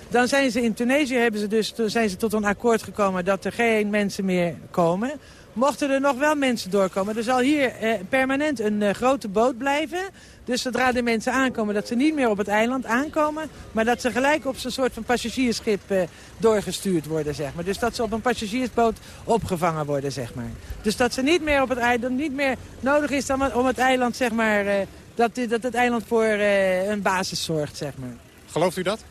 Dan zijn ze in Tunesië hebben ze dus, zijn ze tot een akkoord gekomen dat er geen mensen meer komen. Mochten er nog wel mensen doorkomen, er zal hier eh, permanent een eh, grote boot blijven. Dus zodra de mensen aankomen, dat ze niet meer op het eiland aankomen... maar dat ze gelijk op zo'n soort van passagiersschip eh, doorgestuurd worden, zeg maar. Dus dat ze op een passagiersboot opgevangen worden, zeg maar. Dus dat ze niet meer op het eiland, niet meer nodig is dan om het eiland, zeg maar... Eh, dat, dat het eiland voor eh, een basis zorgt, zeg maar. Gelooft u dat?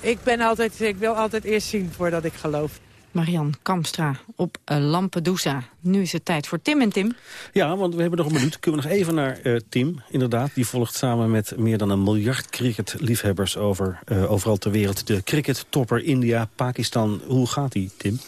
Ik, ben altijd, ik wil altijd eerst zien voordat ik geloof. Marian Kamstra op uh, Lampedusa. Nu is het tijd voor Tim en Tim. Ja, want we hebben nog een minuut. Kunnen we nog even naar uh, Tim, inderdaad. Die volgt samen met meer dan een miljard cricketliefhebbers over, uh, overal ter wereld. De crickettopper India, Pakistan. Hoe gaat die, Tim?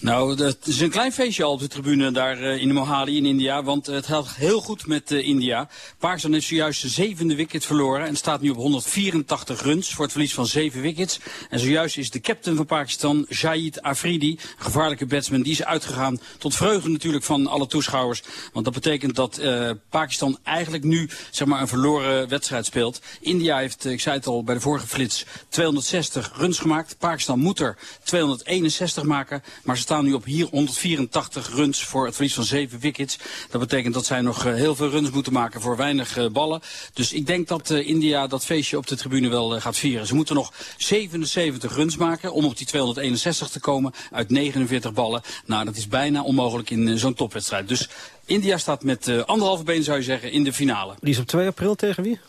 Nou, het is een klein feestje al op de tribune daar in de Mohali in India. Want het gaat heel goed met India. Pakistan heeft zojuist de zevende wicket verloren. En staat nu op 184 runs voor het verlies van zeven wickets. En zojuist is de captain van Pakistan, Shahid Afridi een gevaarlijke batsman, die is uitgegaan tot vreugde natuurlijk van alle toeschouwers. Want dat betekent dat uh, Pakistan eigenlijk nu zeg maar, een verloren wedstrijd speelt. India heeft, ik zei het al bij de vorige flits, 260 runs gemaakt. Pakistan moet er 261 maken. Maar ze staan nu op hier 184 runs voor het verlies van 7 wickets. Dat betekent dat zij nog uh, heel veel runs moeten maken voor weinig ballen. Dus ik denk dat India dat feestje op de tribune wel gaat vieren. Ze moeten nog 77 runs maken om op die 261 te komen uit 49 ballen. Nou, dat is bijna onmogelijk in zo'n topwedstrijd. Dus India staat met uh, anderhalve been, zou je zeggen, in de finale. Die is op 2 april tegen wie?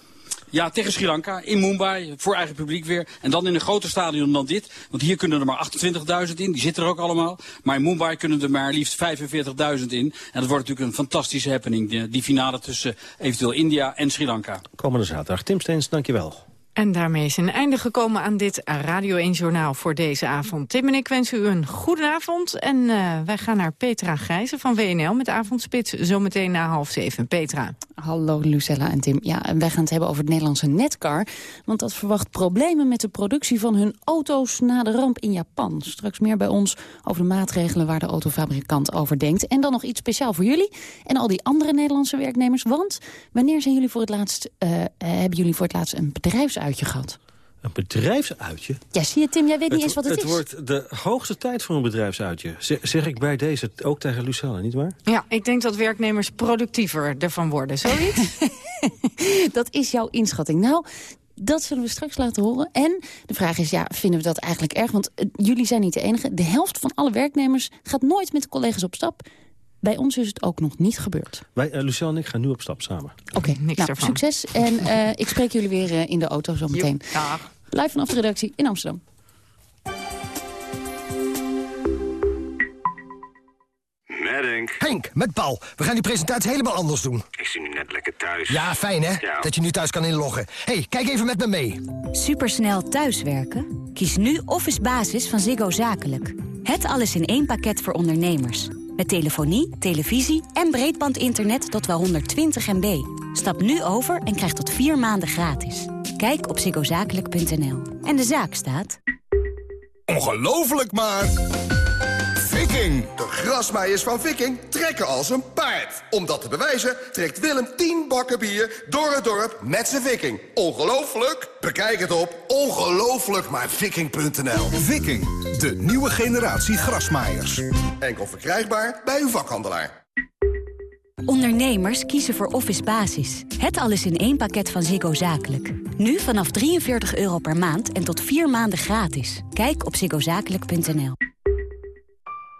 Ja, tegen Sri Lanka, in Mumbai, voor eigen publiek weer. En dan in een groter stadion dan dit. Want hier kunnen er maar 28.000 in, die zitten er ook allemaal. Maar in Mumbai kunnen er maar liefst 45.000 in. En dat wordt natuurlijk een fantastische happening, die, die finale tussen eventueel India en Sri Lanka. Komende zaterdag. Tim Steens, dankjewel. En daarmee is een einde gekomen aan dit Radio 1 Journaal voor deze avond. Tim en ik wensen u een goede avond. En uh, wij gaan naar Petra Grijzen van WNL met avondspits zometeen na half zeven. Petra. Hallo Lucella en Tim. Ja, wij gaan het hebben over het Nederlandse Netcar. Want dat verwacht problemen met de productie van hun auto's na de ramp in Japan. Straks meer bij ons over de maatregelen waar de autofabrikant over denkt. En dan nog iets speciaal voor jullie en al die andere Nederlandse werknemers. Want wanneer zijn jullie voor het laatst, uh, hebben jullie voor het laatst een bedrijfsuitje gehad? Een bedrijfsuitje? Ja, zie je Tim, jij weet niet het, eens wat het, het is. wordt de hoogste tijd voor een bedrijfsuitje. Zeg, zeg ik bij deze ook tegen Lucella, niet waar? Ja, ik denk dat werknemers productiever ervan worden. Zoiets? <laughs> dat is jouw inschatting. Nou, dat zullen we straks laten horen. En de vraag is, ja, vinden we dat eigenlijk erg? Want uh, jullie zijn niet de enige. De helft van alle werknemers gaat nooit met collega's op stap. Bij ons is het ook nog niet gebeurd. Wij, uh, en ik gaan nu op stap samen. Oké, okay, nou, succes. En uh, ik spreek jullie weer uh, in de auto zometeen. Live vanaf de redactie in Amsterdam. Met Henk. Henk, met Paul. We gaan die presentatie helemaal anders doen. Ik zit nu net lekker thuis. Ja, fijn hè? Ja. Dat je nu thuis kan inloggen. hey, kijk even met me mee. Supersnel thuiswerken? Kies nu Office Basis van Ziggo Zakelijk. Het alles in één pakket voor ondernemers. Met telefonie, televisie en breedbandinternet tot wel 120 MB. Stap nu over en krijg tot vier maanden gratis. Kijk op ziggozakelijk.nl. En de zaak staat... Ongelooflijk maar... Viking! De grasmaaiers van Viking trekken als een paard. Om dat te bewijzen trekt Willem 10 bakken bier door het dorp met zijn Viking. Ongelooflijk? Bekijk het op ongelooflijkmaarviking.nl Viking, de nieuwe generatie grasmaaiers. Enkel verkrijgbaar bij uw vakhandelaar. Ondernemers kiezen voor Office Basis. Het alles in één pakket van Ziggo Zakelijk. Nu vanaf 43 euro per maand en tot vier maanden gratis. Kijk op ziggozakelijk.nl.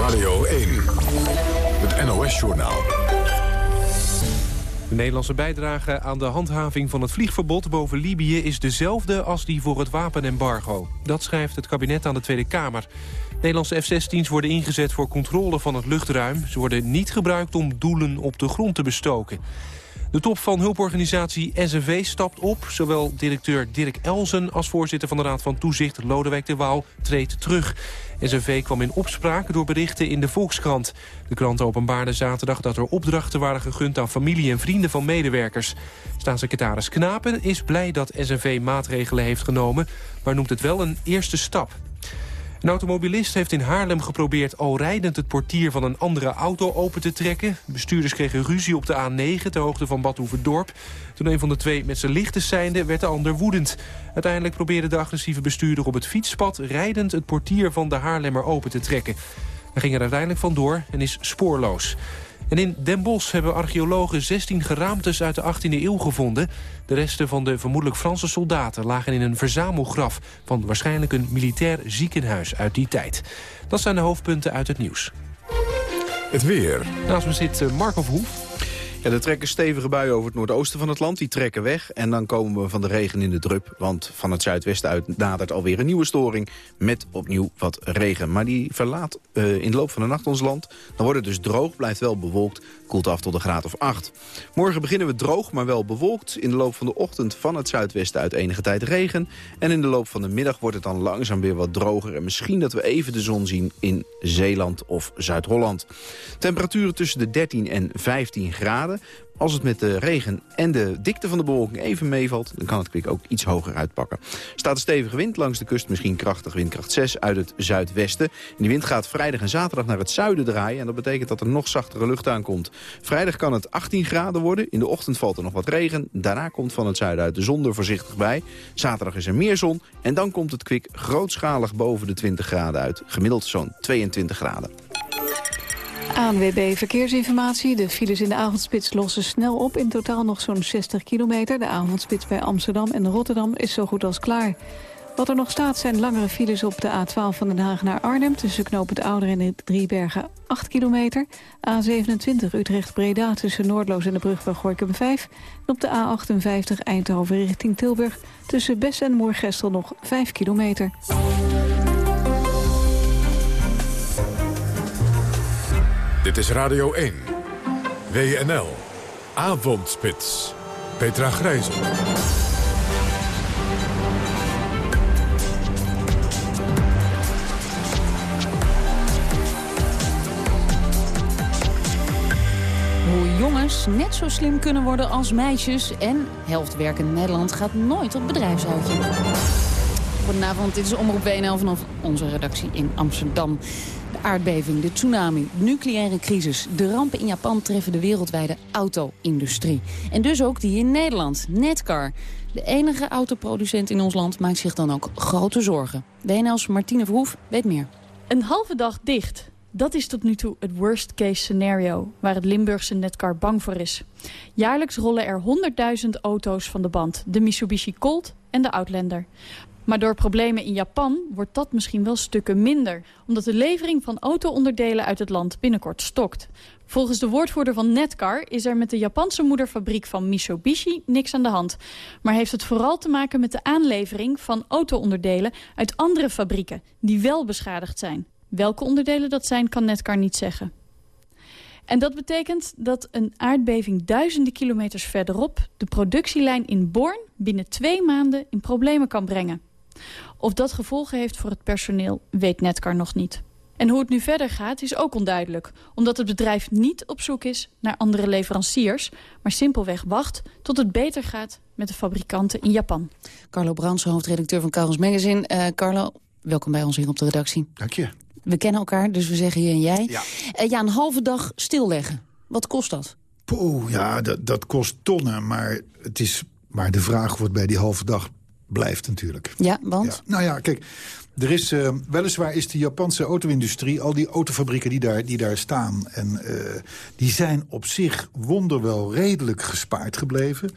Radio 1, het NOS-journaal. De Nederlandse bijdrage aan de handhaving van het vliegverbod boven Libië... is dezelfde als die voor het wapenembargo. Dat schrijft het kabinet aan de Tweede Kamer. Nederlandse F-16's worden ingezet voor controle van het luchtruim. Ze worden niet gebruikt om doelen op de grond te bestoken. De top van hulporganisatie SNV stapt op. Zowel directeur Dirk Elzen als voorzitter van de Raad van Toezicht Lodewijk de Waal treedt terug. SNV kwam in opspraak door berichten in de Volkskrant. De krant openbaarde zaterdag dat er opdrachten waren gegund aan familie en vrienden van medewerkers. Staatssecretaris Knapen is blij dat SNV maatregelen heeft genomen, maar noemt het wel een eerste stap. Een automobilist heeft in Haarlem geprobeerd al rijdend het portier van een andere auto open te trekken. Bestuurders kregen ruzie op de A9 ter hoogte van Badhoevedorp. Toen een van de twee met zijn lichten seinde werd de ander woedend. Uiteindelijk probeerde de agressieve bestuurder op het fietspad rijdend het portier van de Haarlemmer open te trekken. Hij ging er uiteindelijk vandoor en is spoorloos. En in Den Bosch hebben archeologen 16 geraamtes uit de 18e eeuw gevonden. De resten van de vermoedelijk Franse soldaten lagen in een verzamelgraf... van waarschijnlijk een militair ziekenhuis uit die tijd. Dat zijn de hoofdpunten uit het nieuws. Het weer. Naast me zit Marco Verhoef. Ja, er trekken stevige buien over het noordoosten van het land. Die trekken weg en dan komen we van de regen in de drup. Want van het zuidwesten uit nadert alweer een nieuwe storing... met opnieuw wat regen. Maar die verlaat uh, in de loop van de nacht ons land. Dan wordt het dus droog, blijft wel bewolkt. Koelt af tot een graad of 8. Morgen beginnen we droog, maar wel bewolkt. In de loop van de ochtend van het zuidwesten uit enige tijd regen. En in de loop van de middag wordt het dan langzaam weer wat droger. En misschien dat we even de zon zien in Zeeland of Zuid-Holland. Temperaturen tussen de 13 en 15 graden. Als het met de regen en de dikte van de bewolking even meevalt... dan kan het kwik ook iets hoger uitpakken. Staat een stevige wind langs de kust, misschien krachtig windkracht 6 uit het zuidwesten. En die wind gaat vrijdag en zaterdag naar het zuiden draaien... en dat betekent dat er nog zachtere lucht aankomt. Vrijdag kan het 18 graden worden. In de ochtend valt er nog wat regen. Daarna komt van het zuiden uit de zon er voorzichtig bij. Zaterdag is er meer zon en dan komt het kwik grootschalig boven de 20 graden uit. Gemiddeld zo'n 22 graden. ANWB Verkeersinformatie. De files in de avondspits lossen snel op. In totaal nog zo'n 60 kilometer. De avondspits bij Amsterdam en Rotterdam is zo goed als klaar. Wat er nog staat zijn langere files op de A12 van Den Haag naar Arnhem... tussen knooppunt Ouder en de Driebergen 8 kilometer. A27 Utrecht-Breda tussen Noordloos en de brug bij Gorkum 5. En op de A58 Eindhoven richting Tilburg... tussen Bes en Moergestel nog 5 kilometer. Dit is Radio 1. WNL. Avondspits. Petra Grijzen. Hoe jongens net zo slim kunnen worden als meisjes... en helftwerkend Nederland gaat nooit op bedrijfsuitje. Goedenavond, dit is Omroep WNL vanaf onze redactie in Amsterdam. De aardbeving, de tsunami, de nucleaire crisis... de rampen in Japan treffen de wereldwijde auto-industrie. En dus ook die in Nederland, Netcar. De enige autoproducent in ons land maakt zich dan ook grote zorgen. WNL's Martine Verhoef weet meer. Een halve dag dicht. Dat is tot nu toe het worst case scenario waar het Limburgse Netcar bang voor is. Jaarlijks rollen er 100.000 auto's van de band. De Mitsubishi Colt en de Outlander. Maar door problemen in Japan wordt dat misschien wel stukken minder. Omdat de levering van auto-onderdelen uit het land binnenkort stokt. Volgens de woordvoerder van Netcar is er met de Japanse moederfabriek van Mitsubishi niks aan de hand. Maar heeft het vooral te maken met de aanlevering van auto-onderdelen uit andere fabrieken die wel beschadigd zijn. Welke onderdelen dat zijn, kan Netcar niet zeggen. En dat betekent dat een aardbeving duizenden kilometers verderop... de productielijn in Born binnen twee maanden in problemen kan brengen. Of dat gevolgen heeft voor het personeel, weet Netcar nog niet. En hoe het nu verder gaat, is ook onduidelijk. Omdat het bedrijf niet op zoek is naar andere leveranciers... maar simpelweg wacht tot het beter gaat met de fabrikanten in Japan. Carlo Brands, hoofdredacteur van Carlos Magazine. Uh, Carlo, welkom bij ons hier op de redactie. Dank je. We kennen elkaar, dus we zeggen je en jij. Ja, uh, ja een halve dag stilleggen. Wat kost dat? Poeh, ja, dat, dat kost tonnen, maar, het is, maar de vraag wordt bij die halve dag blijft natuurlijk. Ja, want? Ja. Nou ja, kijk, er is, uh, weliswaar is de Japanse auto-industrie... al die autofabrieken die daar, die daar staan... en uh, die zijn op zich wonderwel redelijk gespaard gebleven...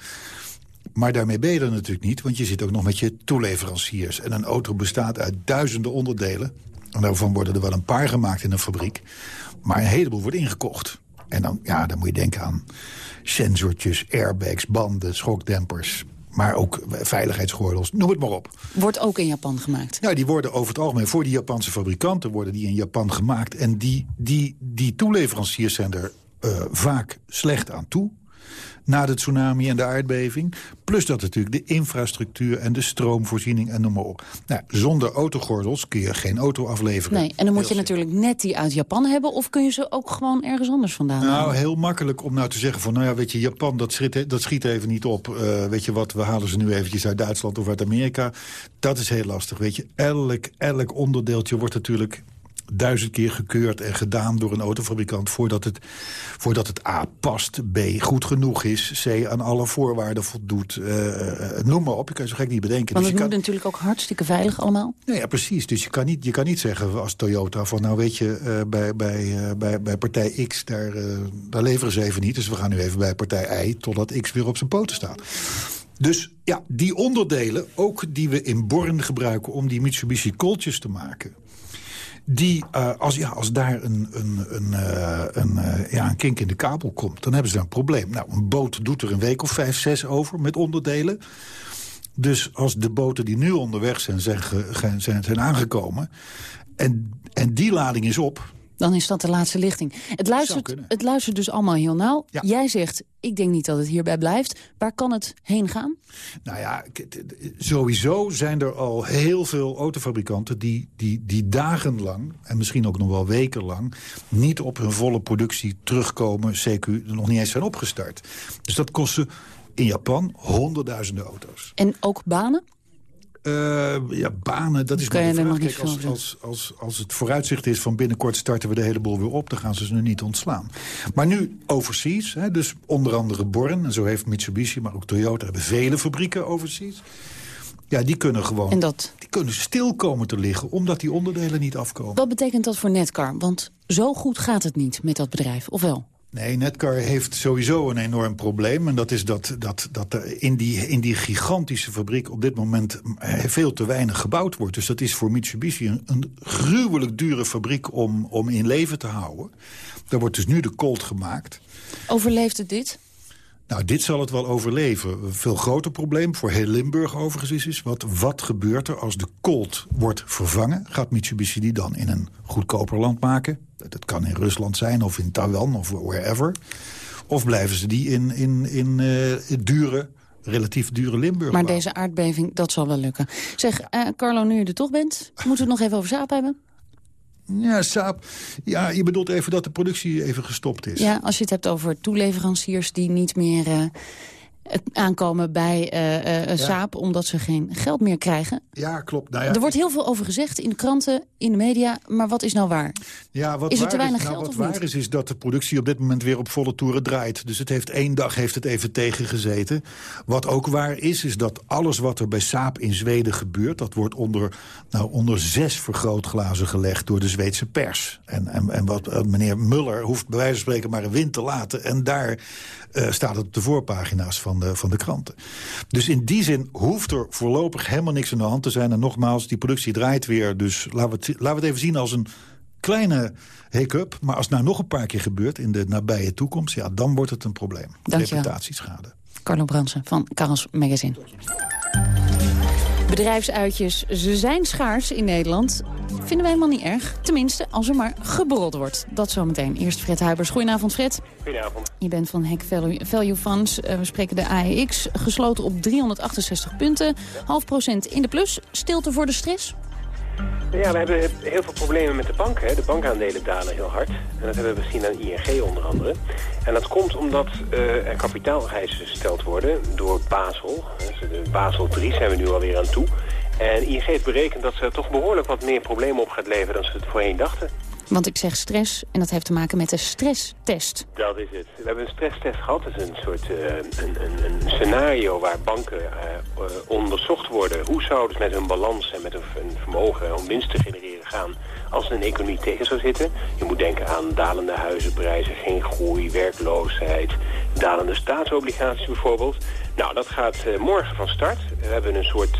Maar daarmee ben je er natuurlijk niet, want je zit ook nog met je toeleveranciers. En een auto bestaat uit duizenden onderdelen. En daarvan worden er wel een paar gemaakt in een fabriek. Maar een heleboel wordt ingekocht. En dan, ja, dan moet je denken aan sensortjes, airbags, banden, schokdempers... maar ook veiligheidsgordels, noem het maar op. Wordt ook in Japan gemaakt? Ja, die worden over het algemeen voor die Japanse fabrikanten... worden die in Japan gemaakt. En die, die, die toeleveranciers zijn er uh, vaak slecht aan toe na de tsunami en de aardbeving. Plus dat natuurlijk de infrastructuur en de stroomvoorziening en noem maar op. Nou, zonder autogordels kun je geen auto afleveren. Nee, en dan moet je natuurlijk net die uit Japan hebben... of kun je ze ook gewoon ergens anders vandaan Nou, halen? heel makkelijk om nou te zeggen van... nou ja, weet je, Japan, dat schiet, dat schiet even niet op. Uh, weet je wat, we halen ze nu eventjes uit Duitsland of uit Amerika. Dat is heel lastig, weet je. Elk, elk onderdeeltje wordt natuurlijk duizend keer gekeurd en gedaan door een autofabrikant... voordat het, voordat het A past, B goed genoeg is... C aan alle voorwaarden voldoet. Uh, noem maar op, je kan zo gek niet bedenken. Want dus het je moet natuurlijk ook hartstikke veilig allemaal. Ja, ja, precies. Dus je kan, niet, je kan niet zeggen als Toyota van... nou weet je, uh, bij, bij, uh, bij, bij partij X, daar, daar leveren ze even niet... dus we gaan nu even bij partij Y, totdat X weer op zijn poten staat. Dus ja, die onderdelen, ook die we in Born gebruiken... om die Mitsubishi Coltjes te maken die, uh, als, ja, als daar een, een, een, uh, een, uh, ja, een kink in de kabel komt... dan hebben ze daar een probleem. Nou, een boot doet er een week of vijf, zes over met onderdelen. Dus als de boten die nu onderweg zijn, zijn, zijn, zijn aangekomen... En, en die lading is op... Dan is dat de laatste lichting. Het luistert, het luistert dus allemaal heel nauw. Ja. Jij zegt, ik denk niet dat het hierbij blijft. Waar kan het heen gaan? Nou ja, sowieso zijn er al heel veel autofabrikanten... die, die, die dagenlang, en misschien ook nog wel wekenlang... niet op hun volle productie terugkomen, CQ, nog niet eens zijn opgestart. Dus dat kost ze in Japan honderdduizenden auto's. En ook banen? Uh, ja, banen, dat is maar de vraag. Kijk, als, als, als het vooruitzicht is van binnenkort starten we de hele boel weer op... dan gaan ze ze nu niet ontslaan. Maar nu overseas, hè, dus onder andere Born... en zo heeft Mitsubishi, maar ook Toyota... hebben vele fabrieken overseas. Ja, die kunnen gewoon En dat? die kunnen stil komen te liggen... omdat die onderdelen niet afkomen. Wat betekent dat voor Netcar? Want zo goed gaat het niet met dat bedrijf, of wel? Nee, Netcar heeft sowieso een enorm probleem. En dat is dat, dat, dat er in, die, in die gigantische fabriek op dit moment veel te weinig gebouwd wordt. Dus dat is voor Mitsubishi een, een gruwelijk dure fabriek om, om in leven te houden. Daar wordt dus nu de Colt gemaakt. Overleeft het dit? Nou, dit zal het wel overleven. Een veel groter probleem, voor heel Limburg overigens is... Wat, wat gebeurt er als de Colt wordt vervangen? Gaat Mitsubishi die dan in een goedkoper land maken? Dat kan in Rusland zijn of in Taiwan of wherever. Of blijven ze die in, in, in uh, dure, relatief dure Limburg Maar deze aardbeving, dat zal wel lukken. Zeg, uh, Carlo, nu je er toch bent, moeten we het nog even over Saap hebben? Ja, Saap. Ja, je bedoelt even dat de productie even gestopt is. Ja, als je het hebt over toeleveranciers die niet meer... Uh, aankomen bij uh, uh, Saap, omdat ze geen geld meer krijgen. Ja, klopt. Nou ja, er wordt heel veel over gezegd in de kranten, in de media, maar wat is nou waar? Ja, wat is er waar te weinig is, nou, geld wat waar niet? is, is dat de productie op dit moment weer op volle toeren draait. Dus het heeft één dag heeft het even tegengezeten. Wat ook waar is, is dat alles wat er bij Saap in Zweden gebeurt... dat wordt onder, nou, onder zes vergrootglazen gelegd door de Zweedse pers. En, en, en wat uh, meneer Muller hoeft bij wijze van spreken maar een wind te laten... en daar uh, staat het op de voorpagina's van de, van de kranten. Dus in die zin hoeft er voorlopig helemaal niks aan de hand te zijn. En nogmaals, die productie draait weer. Dus laten we het, laten we het even zien als een kleine hiccup. Maar als het nou nog een paar keer gebeurt in de nabije toekomst... ja, dan wordt het een probleem. Reputatieschade. Carlo Bransen van Carlos Magazine. Bedrijfsuitjes, ze zijn schaars in Nederland. Vinden wij helemaal niet erg. Tenminste, als er maar geborreld wordt. Dat zometeen. Eerst Fred Huibers. Goedenavond, Fred. Goedenavond. Je bent van Hack Value, Value Funds. Uh, we spreken de AEX. Gesloten op 368 punten. Half procent in de plus. Stilte voor de stress? Ja, we hebben heel veel problemen met de banken. De bankaandelen dalen heel hard. En dat hebben we gezien aan ING onder andere. En dat komt omdat uh, er kapitaalreisen gesteld worden door Basel. Basel 3 zijn we nu alweer aan toe. En ING heeft berekend dat ze toch behoorlijk wat meer problemen op gaat leveren dan ze het voorheen dachten. Want ik zeg stress en dat heeft te maken met de stresstest. Dat is het. We hebben een stresstest gehad. Dat is een soort uh, een, een, een, scenario waar banken uh, uh, onderzocht worden. Hoe zouden ze met hun balans en met hun vermogen om winst te genereren gaan als een economie tegen zou zitten. Je moet denken aan dalende huizenprijzen, geen groei, werkloosheid, dalende staatsobligaties bijvoorbeeld. Nou, dat gaat morgen van start. We hebben een soort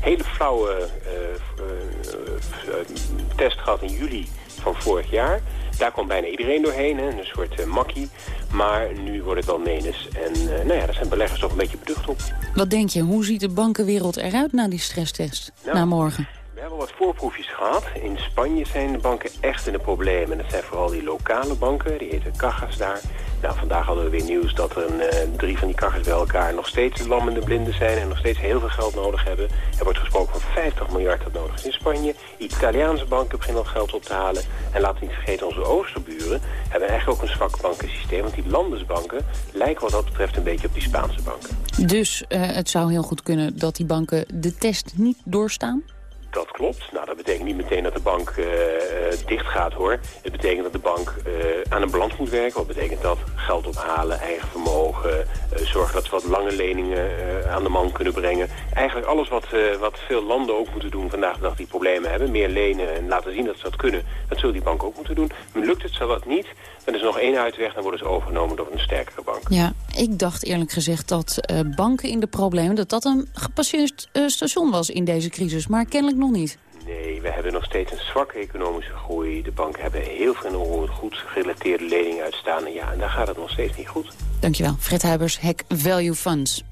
hele flauwe test gehad in juli van vorig jaar. Daar kwam bijna iedereen doorheen, hè? een soort makkie. Maar nu wordt het wel menens. En nou ja, daar zijn beleggers toch een beetje beducht op. Wat denk je, hoe ziet de bankenwereld eruit na die stresstest? Nou, na morgen? We hebben wat voorproefjes gehad. In Spanje zijn de banken echt in de problemen. En dat zijn vooral die lokale banken, die heten Cajas daar. Nou, vandaag hadden we weer nieuws dat er uh, drie van die Cajas bij elkaar nog steeds lammende blinden zijn en nog steeds heel veel geld nodig hebben. Er wordt gesproken van 50 miljard dat nodig is in Spanje. Italiaanse banken beginnen al geld op te halen. En laten we niet vergeten, onze oosterburen hebben eigenlijk ook een zwak bankensysteem. Want die landesbanken lijken wat dat betreft een beetje op die Spaanse banken. Dus uh, het zou heel goed kunnen dat die banken de test niet doorstaan? Dat klopt. Nou, dat betekent niet meteen dat de bank uh, dicht gaat, hoor. Het betekent dat de bank uh, aan een balans moet werken. Wat betekent dat? Geld ophalen, eigen vermogen, zorgen dat ze wat lange leningen aan de man kunnen brengen. Eigenlijk alles wat, wat veel landen ook moeten doen vandaag de dag die problemen hebben. Meer lenen en laten zien dat ze dat kunnen. Dat zullen die banken ook moeten doen. Lukt het zo wat niet, dan is er nog één uitweg. Dan worden ze overgenomen door een sterkere bank. Ja, ik dacht eerlijk gezegd dat banken in de problemen... dat dat een gepasseerd station was in deze crisis. Maar kennelijk nog niet. Nee, we hebben nog steeds een zwakke economische groei. De banken hebben heel veel goed gerelateerde leningen uitstaan. En ja, en daar gaat het nog steeds niet goed. Dankjewel. Fred Huibers, Hack Value Funds.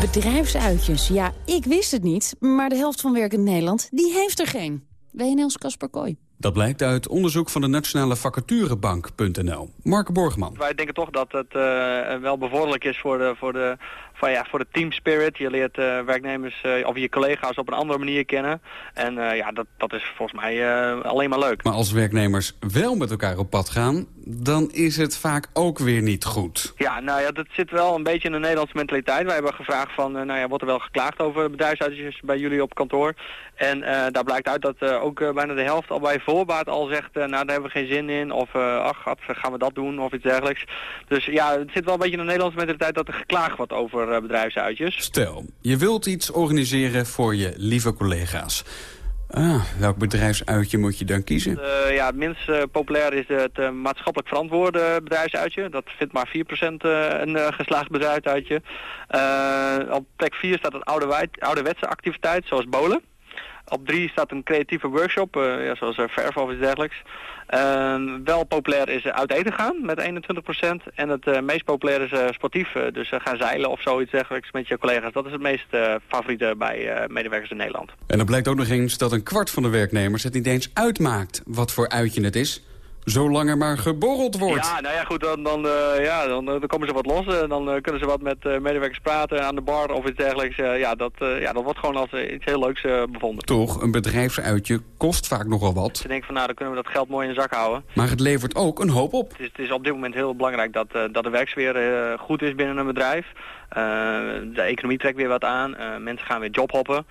Bedrijfsuitjes. Ja, ik wist het niet, maar de helft van werkend Nederland, die heeft er geen. WNL's Kasper Kooi. Dat blijkt uit onderzoek van de Nationale Vacaturebank.nl. Mark Borgman. Wij denken toch dat het uh, wel bevorderlijk is voor de, voor de, van, ja, voor de team spirit. Je leert uh, werknemers uh, of je collega's op een andere manier kennen. En ja, dat, dat is volgens mij alleen maar leuk. Maar als werknemers wel met elkaar op pad gaan, dan is het vaak ook weer niet goed. Ja, nou ja, dat zit wel een beetje in de Nederlandse mentaliteit. Wij hebben gevraagd van, nou ja, wordt er wel geklaagd over bedrijfsuitjes bij jullie op kantoor? En daar blijkt uit dat ook bijna de helft al bij voorbaat al zegt, nou daar hebben we geen zin in. Of ach, gaan we dat doen of iets dergelijks. Dus ja, het zit wel een beetje in de Nederlandse mentaliteit dat er geklaagd wordt over uh, bedrijfsuitjes. Stel, je wilt iets organiseren voor je lieve collega's. Ah, welk bedrijfsuitje moet je dan kiezen? Uh, ja, het minst uh, populair is het uh, maatschappelijk verantwoorde bedrijfsuitje. Dat vindt maar 4% een geslaagd bedrijfsuitje. op plek 4 staat het oude ouderwetse activiteit, zoals bolen. Op drie staat een creatieve workshop, uh, ja, zoals uh, verf of iets dergelijks. Uh, wel populair is uit eten gaan met 21%. En het meest populair is sportief, dus gaan zeilen of zoiets dergelijks met je collega's. Dat is het meest favoriete bij medewerkers in Nederland. En dan blijkt ook nog eens dat een kwart van de werknemers het niet eens uitmaakt wat voor uitje het is. Zolang er maar geborreld wordt. Ja, nou ja, goed, dan, dan, eh, ja, dan, eh, dan komen ze wat los. en dan eh, kunnen ze wat met medewerkers praten aan de bar of iets dergelijks. ja, dat, ja, dat wordt gewoon als iets heel leuks bevonden. Toch, een bedrijfsuitje kost vaak nogal wat. Ze denken van, nou, dan kunnen we dat geld mooi in de zak houden. Maar het levert ook een hoop op. Het is, het is op dit moment heel belangrijk dat, dat de werksfeer goed is binnen een bedrijf. De economie trekt weer wat aan. mensen gaan weer jobhoppen.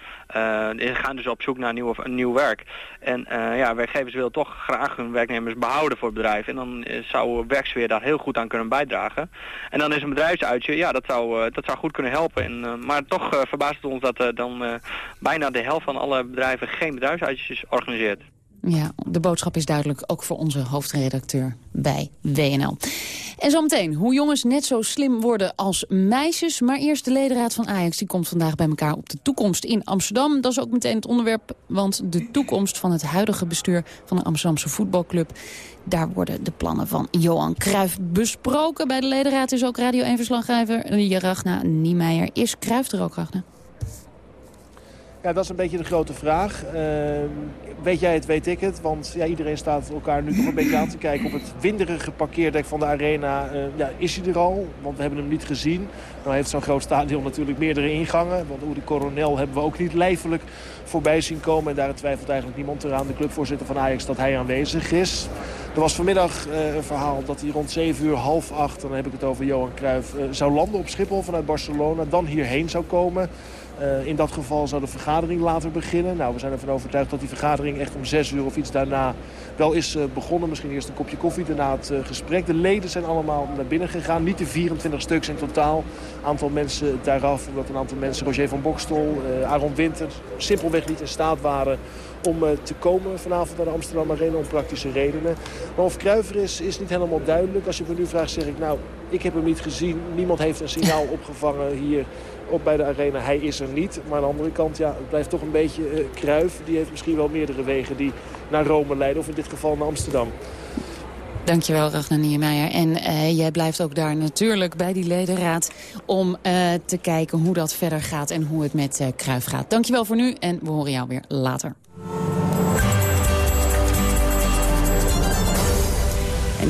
ze gaan dus op zoek naar nieuw, nieuw werk. En ja, werkgevers willen toch graag hun werknemers behouden voor het bedrijf. En dan zou werksfeer daar heel goed aan kunnen bijdragen. En dan is een bedrijfsuitje, ja, dat zou, dat zou goed kunnen helpen. En, maar toch verbaast het ons dat dan bijna de helft van alle bedrijven geen bedrijfsuitjes organiseert. Ja, de boodschap is duidelijk, ook voor onze hoofdredacteur bij WNL. En zometeen, hoe jongens net zo slim worden als meisjes. Maar eerst de ledenraad van Ajax, die komt vandaag bij elkaar op de toekomst in Amsterdam. Dat is ook meteen het onderwerp, want de toekomst van het huidige bestuur van de Amsterdamse voetbalclub... daar worden de plannen van Johan Cruijff besproken. Bij de ledenraad is ook Radio 1-verslaggever Ragna Niemeyer. Is Cruijff er ook, Ragna? Ja, dat is een beetje de grote vraag. Uh, weet jij het, weet ik het. Want ja, iedereen staat elkaar nu toch een beetje aan te kijken op het winderige parkeerdek van de arena. Uh, ja, is hij er al? Want we hebben hem niet gezien. Nou heeft zo'n groot stadion natuurlijk meerdere ingangen. Want Uri Coronel hebben we ook niet lijfelijk voorbij zien komen. En daar twijfelt eigenlijk niemand eraan, de clubvoorzitter van Ajax, dat hij aanwezig is. Er was vanmiddag uh, een verhaal dat hij rond 7 uur, half 8, dan heb ik het over Johan Cruijff, uh, zou landen op Schiphol vanuit Barcelona. Dan hierheen zou komen. Uh, in dat geval zou de vergadering later beginnen. Nou, we zijn ervan overtuigd dat die vergadering echt om zes uur of iets daarna wel is uh, begonnen. Misschien eerst een kopje koffie, daarna het uh, gesprek. De leden zijn allemaal naar binnen gegaan. Niet de 24 stuks in totaal. Aantal mensen daaraf, omdat een aantal mensen, Roger van Bokstol, Aaron Winter, simpelweg niet in staat waren om te komen vanavond naar de Amsterdam Arena om praktische redenen. Maar of Kruiver is, is niet helemaal duidelijk. Als je me nu vraagt, zeg ik nou, ik heb hem niet gezien. Niemand heeft een signaal opgevangen hier op bij de arena. Hij is er niet. Maar aan de andere kant, ja, het blijft toch een beetje uh, Kruif. Die heeft misschien wel meerdere wegen die naar Rome leiden. Of in dit geval naar Amsterdam. Dankjewel, Ragnar Niemeyer. En uh, jij blijft ook daar natuurlijk bij die ledenraad... om uh, te kijken hoe dat verder gaat en hoe het met Kruif gaat. Dankjewel voor nu en we horen jou weer later.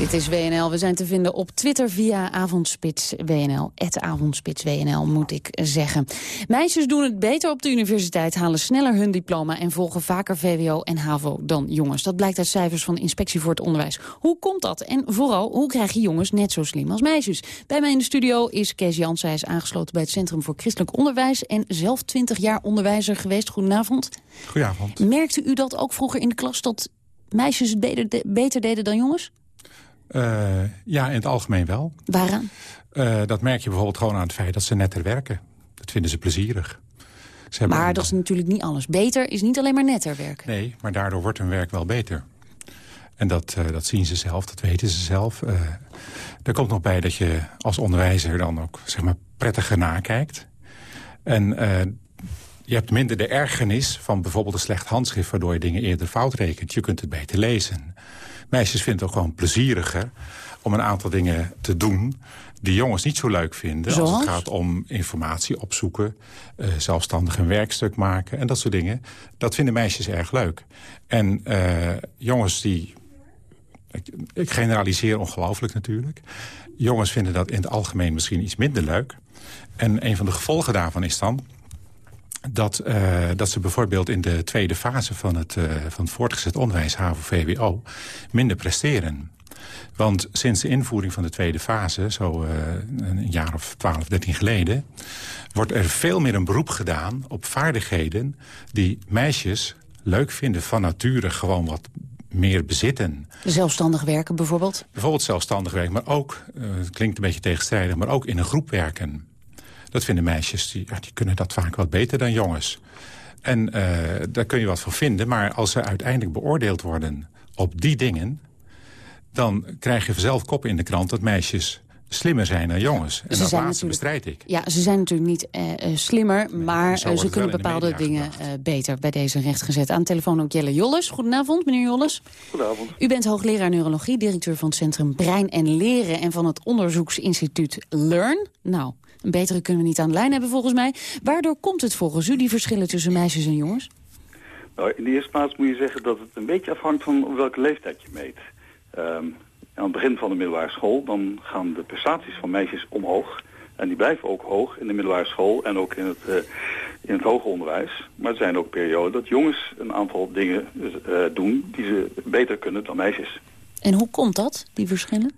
Dit is WNL. We zijn te vinden op Twitter via Avondspits WNL. Avondspits WNL, moet ik zeggen. Meisjes doen het beter op de universiteit, halen sneller hun diploma... en volgen vaker VWO en HAVO dan jongens. Dat blijkt uit cijfers van de Inspectie voor het Onderwijs. Hoe komt dat? En vooral, hoe krijgen jongens net zo slim als meisjes? Bij mij in de studio is Kees Jans. Hij is aangesloten bij het Centrum voor Christelijk Onderwijs... en zelf 20 jaar onderwijzer geweest. Goedenavond. Goedenavond. Merkte u dat ook vroeger in de klas... dat meisjes het beter, beter deden dan jongens? Uh, ja, in het algemeen wel. Waaraan? Uh, dat merk je bijvoorbeeld gewoon aan het feit dat ze netter werken. Dat vinden ze plezierig. Ze maar een... dat is natuurlijk niet alles. Beter is niet alleen maar netter werken. Nee, maar daardoor wordt hun werk wel beter. En dat, uh, dat zien ze zelf, dat weten ze zelf. er komt nog bij dat je als onderwijzer dan ook zeg maar, prettiger nakijkt. En je hebt minder de ergernis van bijvoorbeeld een slecht handschrift... waardoor je dingen eerder fout rekent. Je kunt het beter lezen. Meisjes vinden het ook gewoon plezieriger om een aantal dingen te doen die jongens niet zo leuk vinden. Zoals? Als het gaat om informatie opzoeken, uh, zelfstandig een werkstuk maken en dat soort dingen. Dat vinden meisjes erg leuk. En uh, jongens die... Ik, ik generaliseer ongelooflijk natuurlijk. Jongens vinden dat in het algemeen misschien iets minder leuk. En een van de gevolgen daarvan is dan dat, uh, dat ze bijvoorbeeld in de tweede fase van het, uh, van het voortgezet onderwijs, HAVO-VWO, minder presteren. Want sinds de invoering van de tweede fase, zo uh, een jaar of 12, 13 geleden... wordt er veel meer een beroep gedaan op vaardigheden die meisjes leuk vinden van nature gewoon wat meer bezitten. Zelfstandig werken bijvoorbeeld? Bijvoorbeeld zelfstandig werken, maar ook, het klinkt een beetje tegenstrijdig... maar ook in een groep werken. Dat vinden meisjes, die, ja, die kunnen dat vaak wat beter dan jongens. En uh, daar kun je wat van vinden. Maar als ze uiteindelijk beoordeeld worden op die dingen... dan krijg je zelf kop in de krant dat meisjes slimmer zijn dan jongens. En ze dat laatste bestrijd ik. Ja, ze zijn natuurlijk niet uh, slimmer, nee, maar uh, ze kunnen bepaalde dingen uh, beter bij deze rechtgezet. Aan de telefoon ook Jelle Jolles. Goedenavond, meneer Jolles. Goedenavond. U bent hoogleraar neurologie, directeur van het Centrum Brein en Leren... en van het onderzoeksinstituut Learn. Nou, een betere kunnen we niet aan de lijn hebben volgens mij. Waardoor komt het volgens u, die verschillen tussen meisjes en jongens? Nou, in de eerste plaats moet je zeggen dat het een beetje afhangt van op welke leeftijd je meet. ehm, aan het begin van de middelbare school... dan gaan de prestaties van meisjes omhoog. En die blijven ook hoog in de middelbare school en ook in het, uh, in het hoger onderwijs. Maar er zijn ook perioden dat jongens een aantal dingen uh, doen... die ze beter kunnen dan meisjes. En hoe komt dat, die verschillen?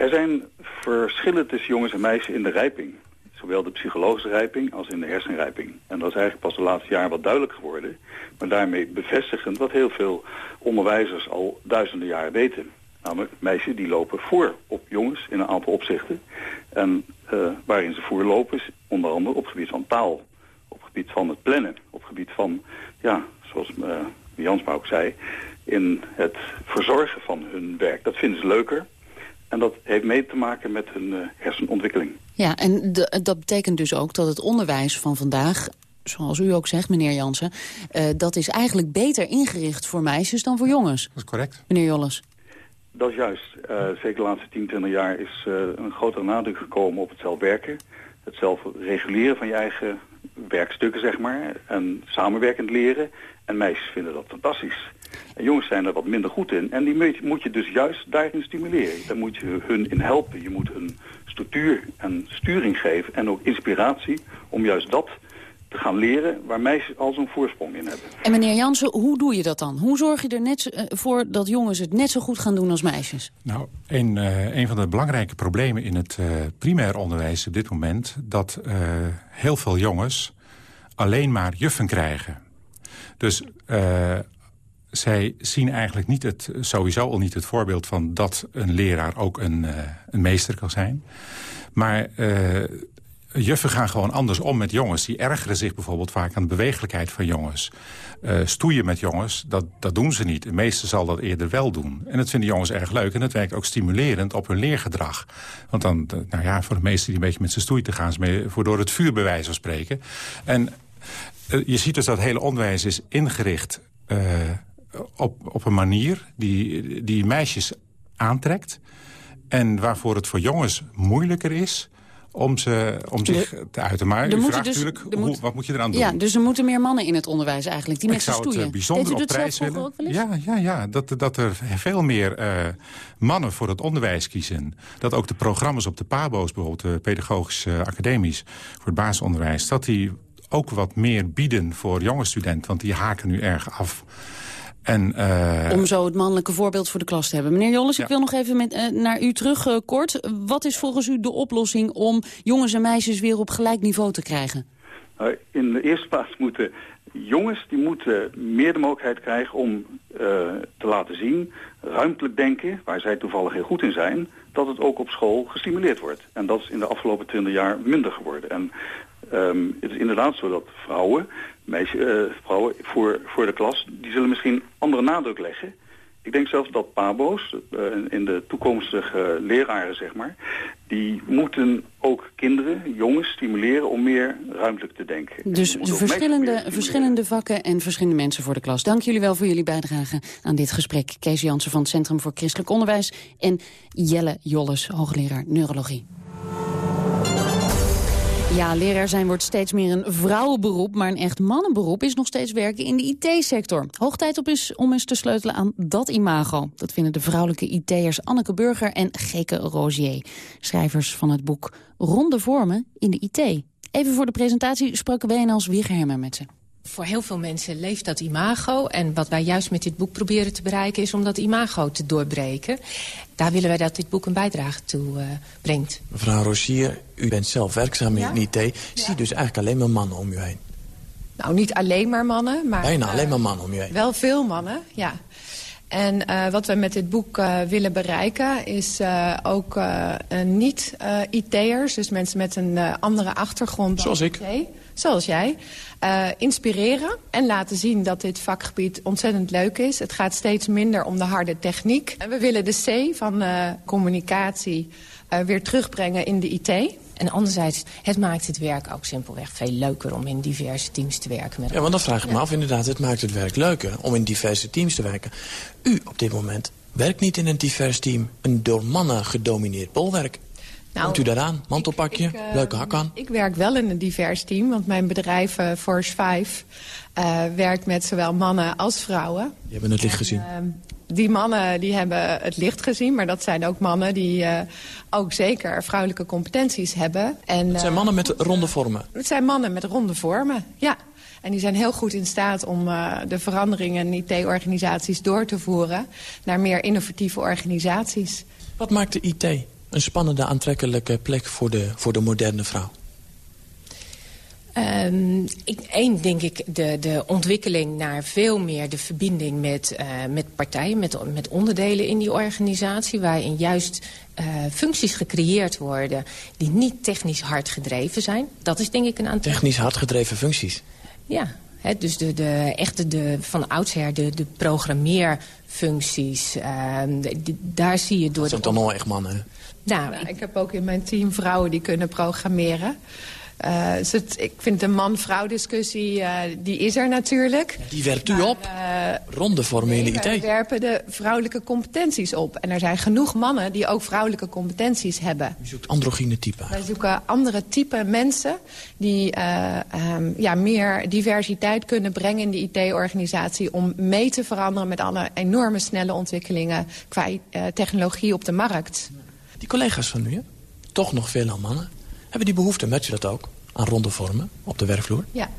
Er zijn verschillen tussen jongens en meisjes in de rijping. Zowel de psychologische rijping als in de hersenrijping. En dat is eigenlijk pas de laatste jaren wat duidelijk geworden. Maar daarmee bevestigend wat heel veel onderwijzers al duizenden jaren weten. Namelijk meisjes die lopen voor op jongens in een aantal opzichten. En uh, waarin ze voorlopen is onder andere op gebied van taal. Op gebied van het plannen. Op gebied van, ja, zoals uh, Jansma ook zei... in het verzorgen van hun werk. Dat vinden ze leuker. En dat heeft mee te maken met hun uh, hersenontwikkeling. Ja, en de, dat betekent dus ook dat het onderwijs van vandaag zoals u ook zegt, meneer Jansen... Uh, dat is eigenlijk beter ingericht voor meisjes dan voor jongens. Dat is correct. Meneer Jolles. Dat is juist. Uh, zeker de laatste 10, 20 jaar is uh, een grotere nadruk gekomen op het zelf werken. Het zelf reguleren van je eigen werkstukken, zeg maar. En samenwerkend leren. En meisjes vinden dat fantastisch. En jongens zijn er wat minder goed in. En die moet je dus juist daarin stimuleren. Daar moet je hun in helpen. Je moet hun structuur en sturing geven. En ook inspiratie om juist dat te gaan leren waar meisjes al zo'n voorsprong in hebben. En meneer Jansen, hoe doe je dat dan? Hoe zorg je er net voor dat jongens het net zo goed gaan doen als meisjes? Nou, een, uh, een van de belangrijke problemen in het uh, primair onderwijs op dit moment... dat uh, heel veel jongens alleen maar juffen krijgen. Dus zij zien eigenlijk niet het, sowieso al niet het voorbeeld van... dat een leraar ook een, een meester kan zijn. Maar juffen gaan gewoon anders om met jongens. Die ergeren zich bijvoorbeeld vaak aan de bewegelijkheid van jongens. Uh, stoeien met jongens, dat, dat doen ze niet. De meeste zal dat eerder wel doen. En dat vinden jongens erg leuk. En dat werkt ook stimulerend op hun leergedrag. Want dan, nou ja, voor de meesten die een beetje met z'n stoei te gaan... is mee voor door het vuur bij van spreken. En uh, je ziet dus dat hele onderwijs is ingericht... Uh, op, op een manier die, die meisjes aantrekt... en waarvoor het voor jongens moeilijker is om, ze, om zich te uiten. Maar u vraagt dus, natuurlijk, hoe, moet, wat moet je eraan doen? Ja, dus er moeten meer mannen in het onderwijs eigenlijk, die met stoeien. Ik zou het bijzonder op prijs willen. Ja, ja, ja dat, dat er veel meer uh, mannen voor het onderwijs kiezen. Dat ook de programma's op de PABO's, bijvoorbeeld de pedagogische academies... voor het basisonderwijs, dat die ook wat meer bieden voor jonge studenten. Want die haken nu erg af. En, uh... Om zo het mannelijke voorbeeld voor de klas te hebben. Meneer Jolles, ja. ik wil nog even met, uh, naar u terug uh, kort. Wat is volgens u de oplossing om jongens en meisjes weer op gelijk niveau te krijgen? In de eerste plaats moeten jongens die moeten meer de mogelijkheid krijgen om te laten zien, ruimtelijk denken, waar zij toevallig heel goed in zijn, dat het ook op school gestimuleerd wordt. En dat is in de afgelopen 20 jaar minder geworden. En um, het is inderdaad zo dat vrouwen meisje, uh, vrouwen voor, voor de klas, die zullen misschien andere nadruk leggen. Ik denk zelfs dat pabo's, uh, in de toekomstige leraren zeg maar, die moeten ook kinderen, jongens, stimuleren om meer ruimtelijk te denken. Dus verschillende, verschillende vakken en verschillende mensen voor de klas. Dank jullie wel voor jullie bijdrage aan dit gesprek. Kees Jansen van het Centrum voor Christelijk Onderwijs en Jelle Jolles, hoogleraar neurologie. Ja, leraar zijn wordt steeds meer een vrouwenberoep... maar een echt mannenberoep is nog steeds werken in de IT-sector. Hoog tijd op is om eens te sleutelen aan dat imago. Dat vinden de vrouwelijke IT'ers Anneke Burger en Geke Rozier. Schrijvers van het boek Ronde Vormen in de IT. Even voor de presentatie spraken WNL's Wiegerhemmer met ze. Voor heel veel mensen leeft dat imago. En wat wij juist met dit boek proberen te bereiken... is om dat imago te doorbreken. Daar willen wij dat dit boek een bijdrage toe uh, brengt. Mevrouw Rosier, u bent zelf werkzaam in ja? IT. Ja. Zie dus eigenlijk alleen maar mannen om u heen? Nou, niet alleen maar mannen. Maar, Bijna uh, alleen maar mannen om u heen? Wel veel mannen, ja. En uh, wat we met dit boek uh, willen bereiken is uh, ook niet-IT'ers... dus mensen met een andere achtergrond Zoals ik. IT, zoals jij... Inspireren en laten zien dat dit vakgebied ontzettend leuk is. Het gaat steeds minder om de harde techniek. En we willen de C van communicatie weer terugbrengen in de IT. En anderzijds, het maakt het werk ook simpelweg veel leuker om in diverse teams te werken. Met ja, want dan vraag ik me af, inderdaad, het maakt het werk leuker om in diverse teams te werken. U op dit moment werkt niet in een divers team, een door mannen gedomineerd bolwerk. Nou, Komt u daaraan? Mantelpakje? Ik, ik, uh, leuke hak aan? Ik werk wel in een divers team, want mijn bedrijf uh, Force 5... eh, werkt met zowel mannen als vrouwen. Je hebben het licht gezien. Ehm, die mannen die hebben het licht gezien, maar dat zijn ook mannen die uh, ook zeker vrouwelijke competenties hebben. En, het zijn mannen met ronde vormen? Het zijn mannen met ronde vormen, ja. En die zijn heel goed in staat om uh, de veranderingen in IT-organisaties door te voeren... naar meer innovatieve organisaties. Wat maakt de IT een spannende, aantrekkelijke plek voor de, voor de moderne vrouw? Um, ik, één, denk ik, de, de ontwikkeling naar veel meer de verbinding met, uh, met partijen, met, met onderdelen in die organisatie, waarin juist uh, functies gecreëerd worden die niet technisch hard gedreven zijn. Dat is denk ik een aantal... Technisch hard gedreven functies? Ja, He, dus de, de, echte de, van oudsher de, de programmeerfuncties, uh, de, daar zie je door... Dat zijn toch nog echt mannen, Nou, ik... ik heb ook in mijn team vrouwen die kunnen programmeren. Uh, dus het, ik vind de man-vrouw discussie, uh, die is er natuurlijk. Die werpt u maar, op? Uh, Ronde de IT? Wij werpen de vrouwelijke competenties op. En er zijn genoeg mannen die ook vrouwelijke competenties hebben. U zoekt androgyne typen? Wij zoeken andere type mensen die um, ja, meer diversiteit kunnen brengen in de IT-organisatie... om mee te veranderen met alle enorme snelle ontwikkelingen qua technologie op de markt. Die collega's van u, hè? toch nog veelal mannen... Hebben die behoefte, merk je dat ook, aan ronde vormen op de werkvloer? Ja.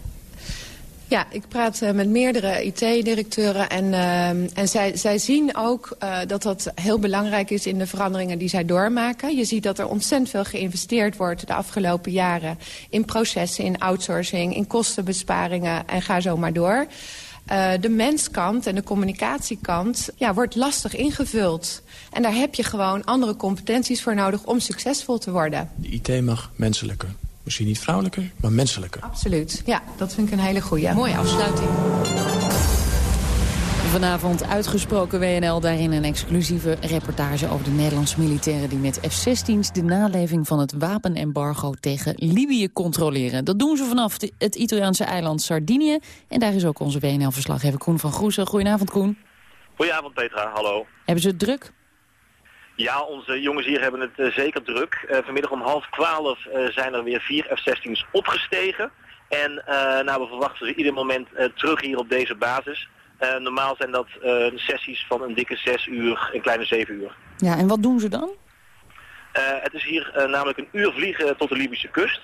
Ja, ik praat uh, met meerdere IT-directeuren en, uh, en zij, zij zien ook uh, dat dat heel belangrijk is in de veranderingen die zij doormaken. Je ziet dat er ontzettend veel geïnvesteerd wordt de afgelopen jaren in processen, in outsourcing, in kostenbesparingen en ga zo maar door. Uh, de menskant en de communicatiekant ja, wordt lastig ingevuld. En daar heb je gewoon andere competenties voor nodig om succesvol te worden. De IT mag menselijker. Misschien niet vrouwelijker, maar menselijker. Absoluut. Ja, dat vind ik een hele goede. Mooie afsluiting. Vanavond uitgesproken WNL, daarin een exclusieve reportage over de Nederlandse militairen die met F-16's de naleving van het wapenembargo tegen Libië controleren. Dat doen ze vanaf de, het Italiaanse eiland Sardinië. En daar is ook onze WNL-verslaggever Koen van Groesen. Goedenavond Koen. Goedenavond Petra, hallo. Hebben ze het druk? Ja, onze jongens hier hebben het uh, zeker druk. Uh, vanmiddag om half twaalf uh, zijn er weer vier F-16's opgestegen. En nou, we verwachten ze ieder moment terug hier op deze basis. Uh, normaal zijn dat uh, sessies van een dikke zes uur, een kleine zeven uur. Ja, en wat doen ze dan? Uh, het is hier namelijk een uur vliegen tot de Libische kust.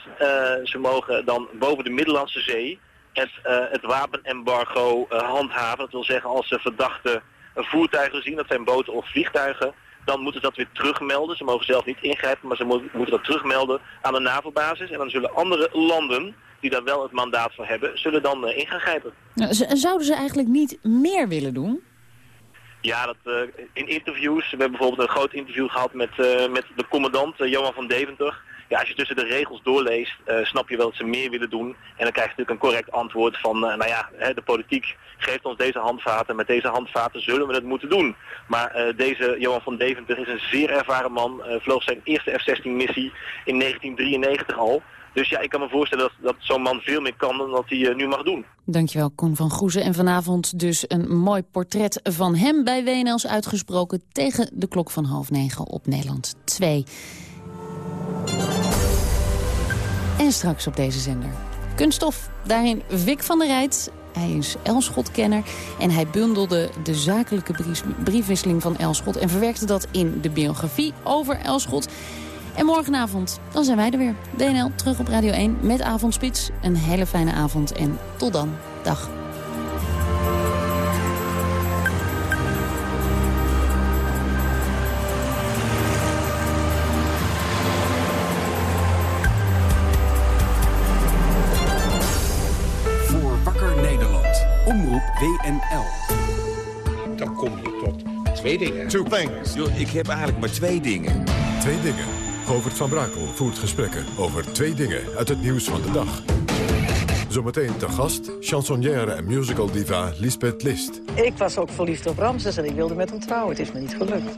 ze mogen dan boven de Middellandse Zee het, het wapenembargo handhaven. Dat wil zeggen als ze verdachte voertuigen zien, dat zijn boten of vliegtuigen, dan moeten ze dat weer terugmelden. Ze mogen zelf niet ingrijpen, maar ze mo moeten dat terugmelden aan de NAVO-basis. En dan zullen andere landen die daar wel het mandaat voor hebben, zullen dan uh, in gaan grijpen. Nou, zouden ze eigenlijk niet meer willen doen? Ja, dat, uh, in interviews, we hebben bijvoorbeeld een groot interview gehad met, uh, met de commandant Johan van Deventer. Als je tussen de regels doorleest, snap je wel dat ze meer willen doen. En dan krijg je natuurlijk een correct antwoord van, nou ja, hè, de politiek geeft ons deze handvaten. Met deze handvaten zullen we het moeten doen. Maar deze Johan van Deventer is een zeer ervaren man. vloog zijn eerste F-16 missie in 1993 al. Dus ja, ik kan me voorstellen dat, dat zo'n man veel meer kan dan dat hij uh, nu mag doen. Dankjewel, Koen van Goezen. En vanavond dus een mooi portret van hem bij WNL's uitgesproken... tegen de klok van half negen op Nederland 2. En straks op deze zender. Kunststof, daarin Vic van der Rijt. Hij is Elschot-kenner en hij bundelde de zakelijke briefwisseling van Elschot... en verwerkte dat in de biografie over Elschot... En morgenavond, dan zijn wij er weer. DNL terug op Radio 1 met Avondspits. Een hele fijne avond en tot dan. Dag. Omroep WNL. Dan kom je tot twee dingen. Two things. Yo, ik heb eigenlijk maar twee dingen. Twee dingen. Govert van Brakel voert gesprekken over twee dingen uit het nieuws van de dag. Zometeen te gast, chansonnière en musical diva Lisbeth List. Ik was ook verliefd op Ramses en ik wilde met hem trouwen. Het is me niet gelukt.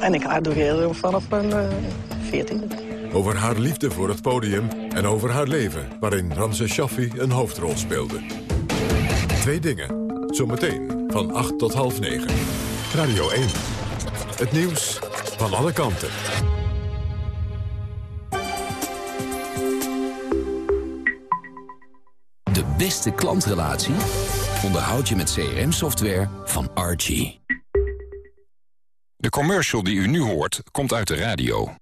En ik adoreerde hem vanaf mijn veertiende. Uh, over haar liefde voor het podium en over haar leven... waarin Ramses Shaffi een hoofdrol speelde. Twee dingen. Zometeen van 8 tot half 9. Radio 1. Het nieuws van alle kanten. beste klantrelatie onderhoud je met CRM-software van Archie. De commercial die u nu hoort, komt uit de radio.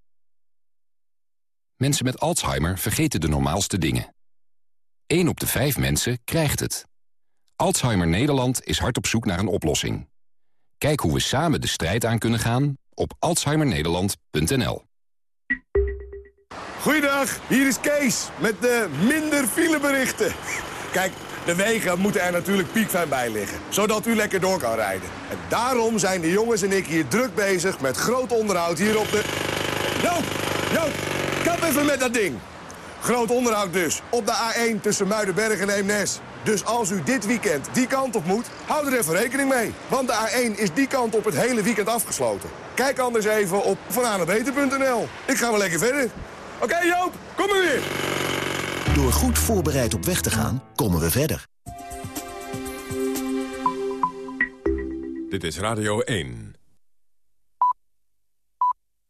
Mensen met Alzheimer vergeten de normaalste dingen. 1 op de 5 mensen krijgt het. Alzheimer Nederland is hard op zoek naar een oplossing. Kijk hoe we samen de strijd aan kunnen gaan op alzheimernederland.nl. Goeiedag, hier is Kees met de minder fileberichten. Kijk, de wegen moeten er natuurlijk piekfijn bij liggen, zodat u lekker door kan rijden. En daarom zijn de jongens en ik hier druk bezig met groot onderhoud hier op de... Joop, Joop, kap even met dat ding. Groot onderhoud dus, op de A1 tussen Muidenberg en Eemnes. Dus als u dit weekend die kant op moet, houd er even rekening mee. Want de A1 is die kant op het hele weekend afgesloten. Kijk anders even op vananebeter.nl. Ik ga wel lekker verder. Oké Joop, kom maar weer. Door goed voorbereid op weg te gaan, komen we verder. Dit is Radio 1.